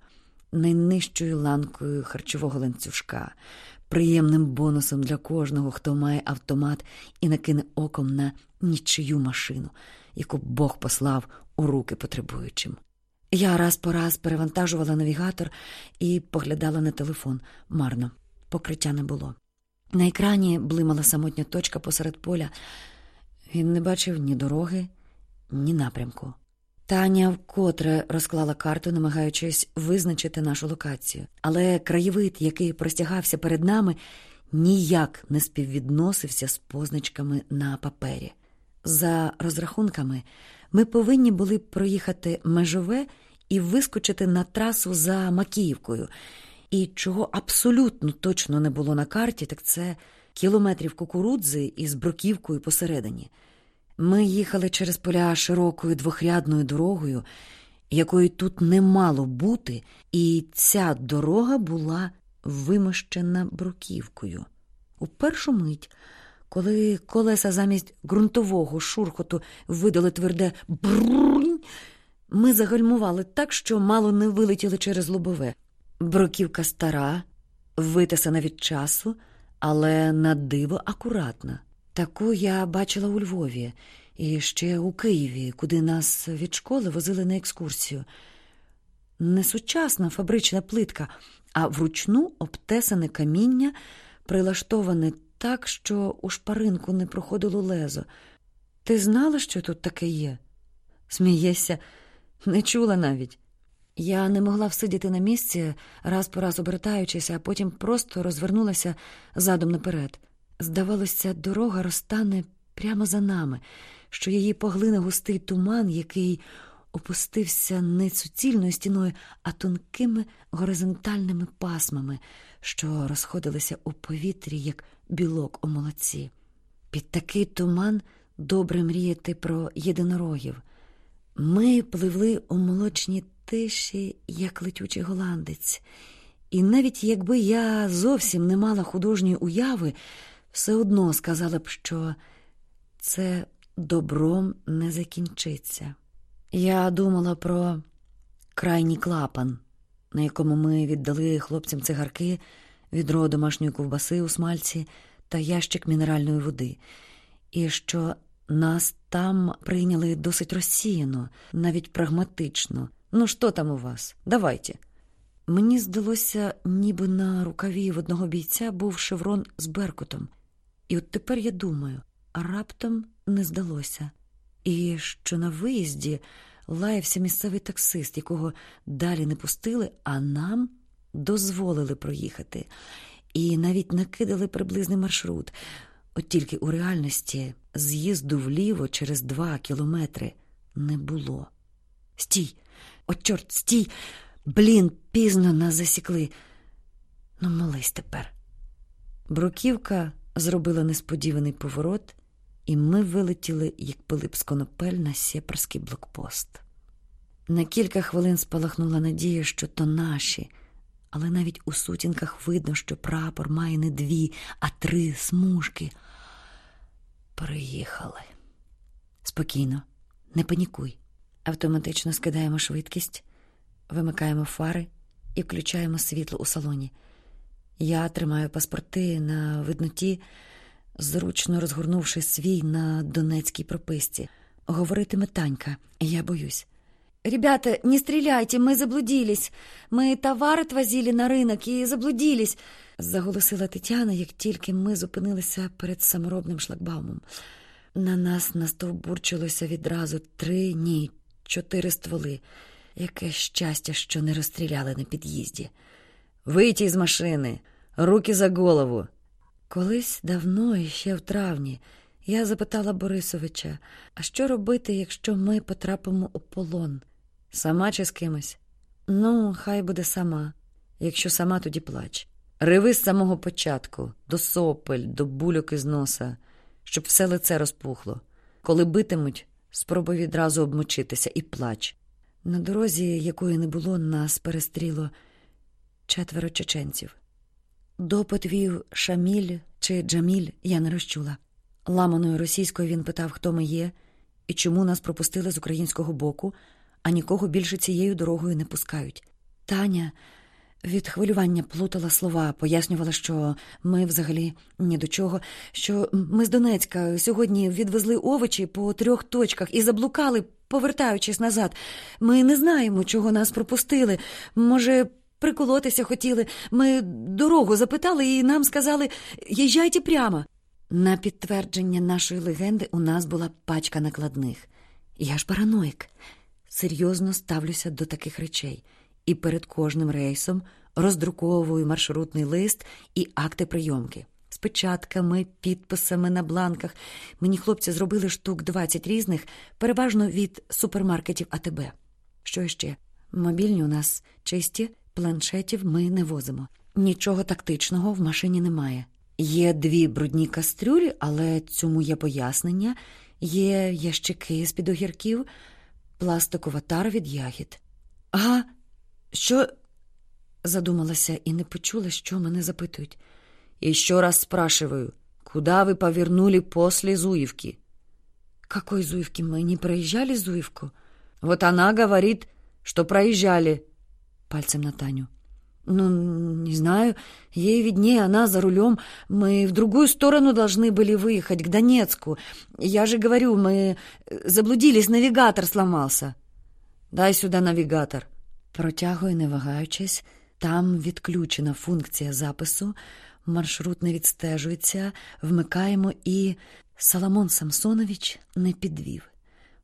найнижчою ланкою харчового ланцюжка, приємним бонусом для кожного, хто має автомат і накине оком на нічию машину, яку Бог послав у руки потребуючим. Я раз по раз перевантажувала навігатор і поглядала на телефон марно, покриття не було. На екрані блимала самотня точка посеред поля. Він не бачив ні дороги, ні напрямку. Таня вкотре розклала карту, намагаючись визначити нашу локацію, але краєвид, який простягався перед нами, ніяк не співвідносився з позначками на папері. За розрахунками, ми повинні були проїхати межове і вискочити на трасу за Макіївкою. І чого абсолютно точно не було на карті, так це кілометрів кукурудзи із бруківкою посередині. Ми їхали через поля широкою двохрядною дорогою, якої тут не мало бути, і ця дорога була вимощена бруківкою. У першу мить, коли колеса замість ґрунтового шурхоту видали тверде брунь, ми загальмували так, що мало не вилетіли через лобове. Бруківка стара, витисана від часу, але на диво акуратна. Таку я бачила у Львові і ще у Києві, куди нас від школи возили на екскурсію. Не сучасна фабрична плитка, а вручну обтесане каміння, прилаштоване так, що у шпаринку не проходило лезо. Ти знала, що тут таке є? Смієшся, не чула навіть. Я не могла всидіти на місці, раз по раз обертаючись, а потім просто розвернулася задом наперед. Здавалося, дорога розтане прямо за нами, що її поглине густий туман, який опустився не суцільною стіною, а тонкими горизонтальними пасмами, що розходилися у повітрі, як білок у молоці. Під такий туман добре мріяти про єдинорогів. Ми пливли у молочній тиші, як летючий голландець, і навіть якби я зовсім не мала художньої уяви, все одно сказала б, що це добром не закінчиться. Я думала про крайній клапан, на якому ми віддали хлопцям цигарки, відро домашньої ковбаси у смальці та ящик мінеральної води, і що нас там прийняли досить розсіяно, навіть прагматично. Ну, що там у вас? Давайте. Мені здалося, ніби на рукаві в одного бійця був шеврон з Беркутом. І от тепер я думаю, а раптом не здалося. І що на виїзді лаявся місцевий таксист, якого далі не пустили, а нам дозволили проїхати, і навіть накидали приблизний маршрут. От тільки у реальності з'їзду вліво через два кілометри не було. Стій, от чорт, стій, блін, пізно нас засікли. Ну, молись тепер. Бруківка зробила несподіваний поворот, і ми вилетіли, як Пилип з конопель, на сєпарський блокпост. На кілька хвилин спалахнула надія, що то наші, але навіть у сутінках видно, що прапор має не дві, а три смужки. Приїхали. Спокійно, не панікуй. Автоматично скидаємо швидкість, вимикаємо фари і включаємо світло у салоні. Я тримаю паспорти на видноті, зручно розгорнувши свій на донецькій прописці. Говоритиме Танька, я боюсь. «Ребята, не стреляйте, мы заблудились. Мы товар отвозили на ринок і заблудились», – заголосила Тетяна, як тільки ми зупинилися перед саморобним шлагбаумом. На нас настовбурчилося відразу три, ні, чотири стволи. Яке щастя, що не розстріляли на під'їзді. Вийти з машини, руки за голову. Колись давно, і ще в травні, я запитала Борисовича, а що робити, якщо ми потрапимо у полон? Сама чи з кимось? Ну, хай буде сама. Якщо сама, тоді плач. Риви з самого початку, до сопель, до бульок із носа, щоб все лице розпухло. Коли битимуть, спробуй відразу обмочитися і плач. На дорозі, якої не було, нас перестріло четверо чеченців. Допит вів Шаміль чи Джаміль, я не розчула. Ламаною російською він питав, хто ми є, І чому нас пропустили з українського боку, а нікого більше цією дорогою не пускають? Таня від хвилювання плутала слова, пояснювала, що ми взагалі ні до чого, що ми з Донецька сьогодні відвезли овочі по трьох точках і заблукали, повертаючись назад. Ми не знаємо, чого нас пропустили. Може, приколотися хотіли. Ми дорогу запитали, і нам сказали їжджайте прямо. На підтвердження нашої легенди у нас була пачка накладних. Я ж параноїк. Серйозно ставлюся до таких речей і перед кожним рейсом роздруковую маршрутний лист і акти прийомки. З печатками, підписами на бланках. Мені хлопці зробили штук 20 різних, переважно від супермаркетів АТБ. Що ще? Мобільні у нас чисті, планшетів ми не возимо. Нічого тактичного в машині немає. Є дві брудні кастрюлі, але цьому є пояснення. Є ящики з-під огірків, пластикова тара від ягід. Ага, що? задумалася і не почула, що мене запитують. Еще раз спрашиваю, куда вы повернули после Зуевки? Какой Зуевки? Мы не проезжали Зуевку? Вот она говорит, что проезжали. Пальцем на Таню. Ну, не знаю, ей виднее, она за рулем. Мы в другую сторону должны были выехать, к Донецку. Я же говорю, мы заблудились, навигатор сломался. Дай сюда навигатор. Протягую, не вагаючись, там відключена функція запису, маршрут не відстежується, вмикаємо і Соломон Самсонович не підвів.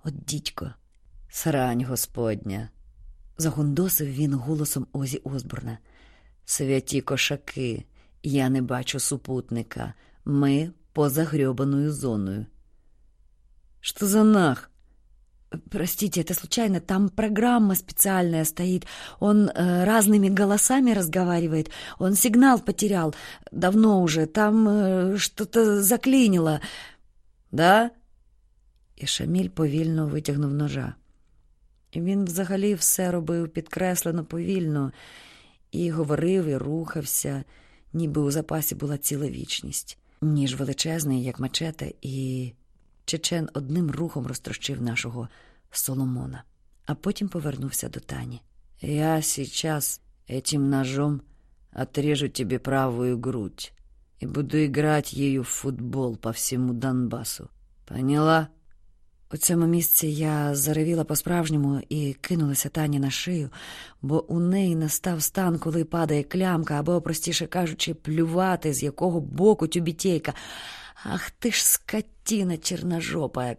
От дідько, срань господня. Загундосив він голосом Озі Осборна. Святі кошаки, я не бачу супутника. Ми поза гребаною зоною. Что за нах? Простите, это случайно. Там программа специальная стоит. Он э, разными голосами разговаривает. Он сигнал потерял. Давно уже. Там э, что-то заклинило. Да? І Шаміль повільно витягнув ножа. Він взагалі все робив підкреслено повільно, і говорив, і рухався, ніби у запасі була ціла вічність. Ніж величезний, як мачете, і Чечен одним рухом розтрощив нашого Соломона, а потім повернувся до Тані. Я сейчас этим ножом отрежу тебе правую грудь и буду играть ею в футбол по всему Донбасу. Поняла? У цьому місці я заревіла по-справжньому і кинулася Тані на шию, бо у неї настав стан, коли падає клямка, або, простіше кажучи, плювати, з якого боку тюбітейка. Ах ти ж скотина черножопая!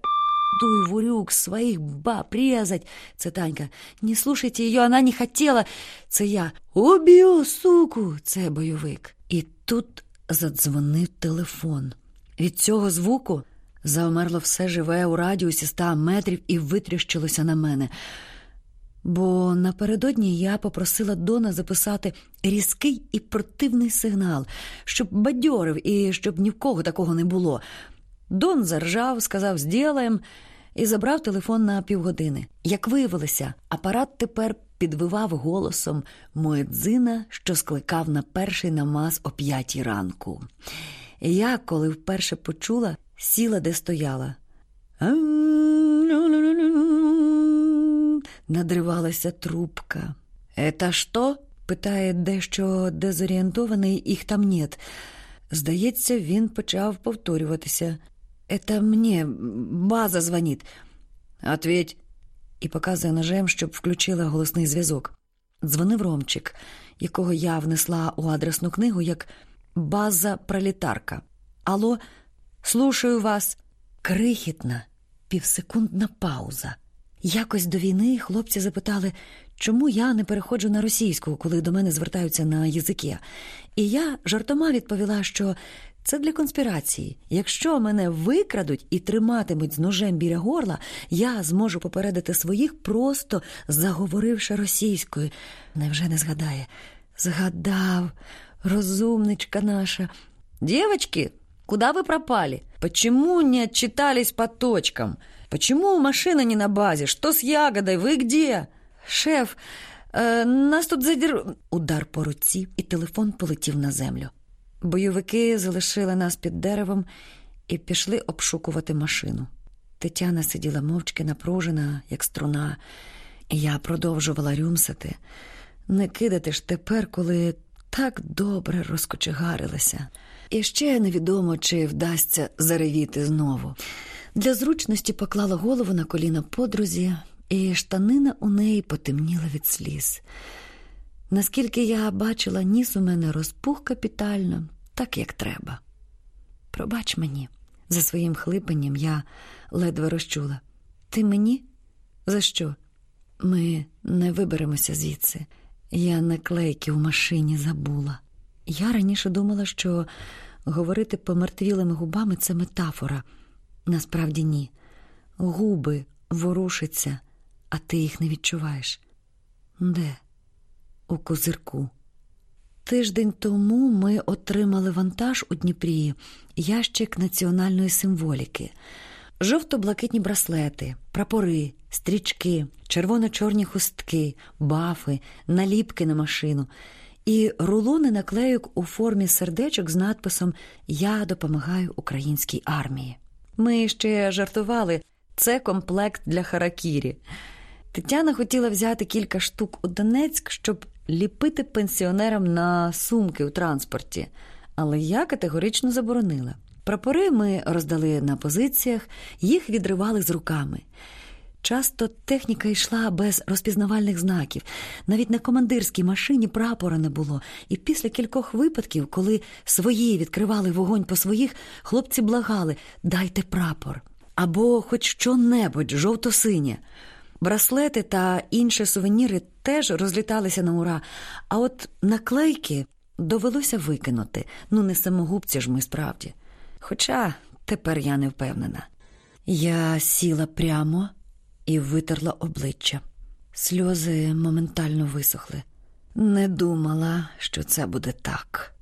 Дуй в урюк своих баб резать. Це Танька. Не слушайте її, вона не хотіла. Це я. Уб'ю, суку! Це бойовик. І тут задзвонив телефон. Від цього звуку завмерло все живе у радіусі ста метрів і витріщилося на мене. Бо напередодні я попросила Дона записати різкий і противний сигнал, щоб бадьорив і щоб ні в кого такого не було. Дон заржав, сказав «зділаєм» і забрав телефон на півгодини. Як виявилося, апарат тепер підвивав голосом Моедзина, що скликав на перший намаз о п'ятій ранку. Я, коли вперше почула, сіла, де стояла. Надривалася трубка. «Это що?» – питає дещо дезорієнтований, їх там нет. Здається, він почав повторюватися. «Это мне база звонит». «Ответь!» і показує ножем, щоб включила голосний зв'язок. Дзвонив Ромчик, якого я внесла у адресну книгу як база пролітарка. Алло, слушаю вас. Крихітна, півсекундна пауза. Якось до війни хлопці запитали, чому я не переходжу на російську, коли до мене звертаються на язики. І я жартома відповіла, що це для конспірації. Якщо мене викрадуть і триматимуть з ножем біля горла, я зможу попередити своїх, просто заговоривши російською. Невже не згадає? Згадав, розумничка наша. Дівочки, куди ви пропали? Почему не отчитались по точкам? Почему машина не на базе? Что с ягодой? Вы где? Шеф, е, нас тут задір... Удар по руці, і телефон полетів на землю. Бойовики залишили нас під деревом і пішли обшукувати машину. Тетяна сиділа мовчки напружена, як струна, і я продовжувала рюмсати. Не кидати ж тепер, коли так добре розкочегарилася. І ще невідомо, чи вдасться заревіти знову. Для зручності поклала голову на коліна подрузі, і штанина у неї потемніла від сліз. Наскільки я бачила, ніс у мене розпух капітально, так як треба. Пробач мені, за своїм хлипанням я ледве розчула. Ти мені? За що? Ми не виберемося звідси. Я наклейки в машині забула. Я раніше думала, що говорити помертвілими губами це метафора. Насправді ні. Губи ворушаться, а ти їх не відчуваєш. Де? У козирку. Тиждень тому ми отримали вантаж у Дніпрі, ящик національної символіки, жовто-блакитні браслети, прапори, стрічки, червоно-чорні хустки, бафи, наліпки на машину і рулони наклейок у формі сердечок з надписом Я допомагаю українській армії. Ми ще жартували це комплект для Харакірі. Тетяна хотіла взяти кілька штук у Донецьк, щоб ліпити пенсіонерам на сумки у транспорті, але я категорично заборонила. Прапори ми роздали на позиціях, їх відривали з руками. Часто техніка йшла без розпізнавальних знаків. Навіть на командирській машині прапора не було. І після кількох випадків, коли свої відкривали вогонь по своїх, хлопці благали дайте прапор або хоч що-небудь жовто-синє. Браслети та інші сувеніри теж розліталися на ура, а от наклейки довелося викинути. Ну, не самогубці ж ми справді. Хоча тепер я не впевнена. Я сіла прямо і витерла обличчя. Сльози моментально висохли. Не думала, що це буде так.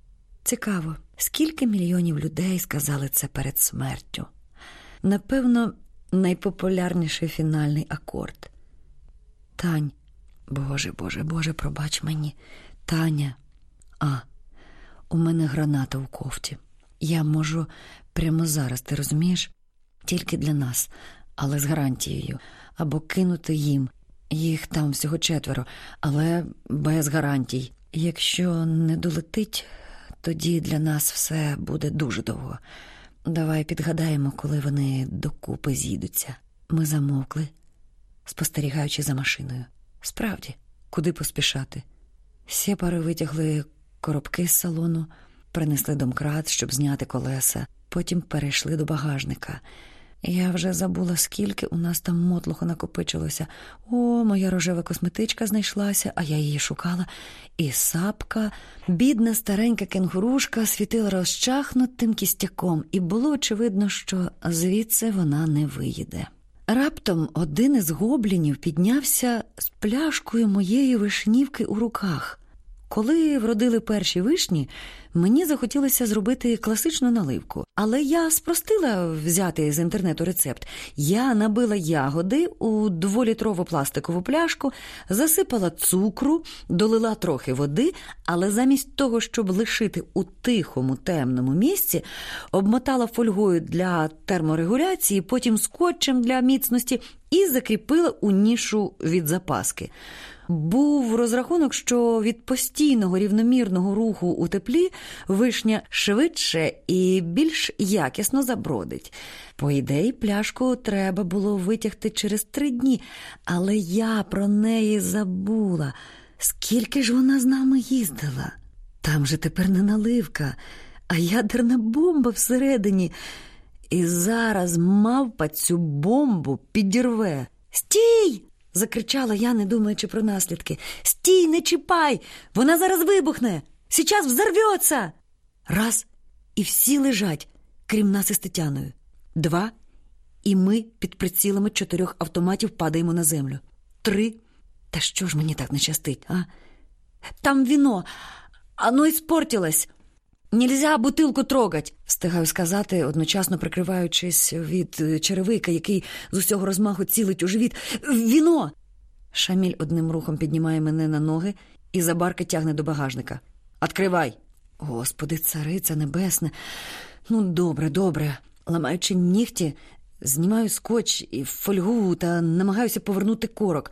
Цікаво, скільки мільйонів людей сказали це перед смертю. Напевно, найпопулярніший фінальний акорд. Тань, Боже, Боже, Боже, пробач мені. Таня, а, у мене граната у кофті. Я можу прямо зараз, ти розумієш? Тільки для нас, але з гарантією, або кинути їм. Їх там всього четверо, але без гарантій. Якщо не долетить, тоді для нас все буде дуже довго. Давай підгадаємо, коли вони докупи з'їдуться. Ми замовкли, спостерігаючи за машиною. Справді, куди поспішати? Сєпари витягли коробки з салону, принесли домкрат, щоб зняти колеса, потім перейшли до багажника. Я вже забула, скільки у нас там мотлуху накопичилося. О, моя рожева косметичка знайшлася, а я її шукала. І сапка, бідна старенька кенгурушка, світила розчахнутим кістяком, і було очевидно, що звідси вона не виїде. Раптом один із гоблінів піднявся з пляшкою моєї вишнівки у руках. Коли вродили перші вишні, мені захотілося зробити класичну наливку, але я спростила взяти з інтернету рецепт. Я набила ягоди у дволітрову пластикову пляшку, засипала цукру, долила трохи води, але замість того, щоб лишити у тихому темному місці, обмотала фольгою для терморегуляції, потім скотчем для міцності і закріпила у нішу від запаски. Був розрахунок, що від постійного рівномірного руху у теплі вишня швидше і більш якісно забродить. По ідеї, пляшку треба було витягти через три дні, але я про неї забула. Скільки ж вона з нами їздила? Там же тепер не наливка, а ядерна бомба всередині. І зараз мавпа цю бомбу підірве. Стій! Закричала я, не думаючи про наслідки. Стій, не чіпай! Вона зараз вибухне! Сейчас взорвется!» Раз, і всі лежать, крім нас із Тетяною. Два, і ми під прицілами чотирьох автоматів падаємо на землю. Три. Та що ж мені так не щастить, а? Там віно, оно іспортилось. Нельзя бутилку трогать, встигаю сказати, одночасно прикриваючись від черевика, який з усього розмаху цілить у живіт. Віно! Шаміль одним рухом піднімає мене на ноги і за барки тягне до багажника. Откривай! Господи, цариця небесне. Ну, добре, добре. Ламаючи нігті, Знімаю скотч і фольгу та намагаюся повернути корок.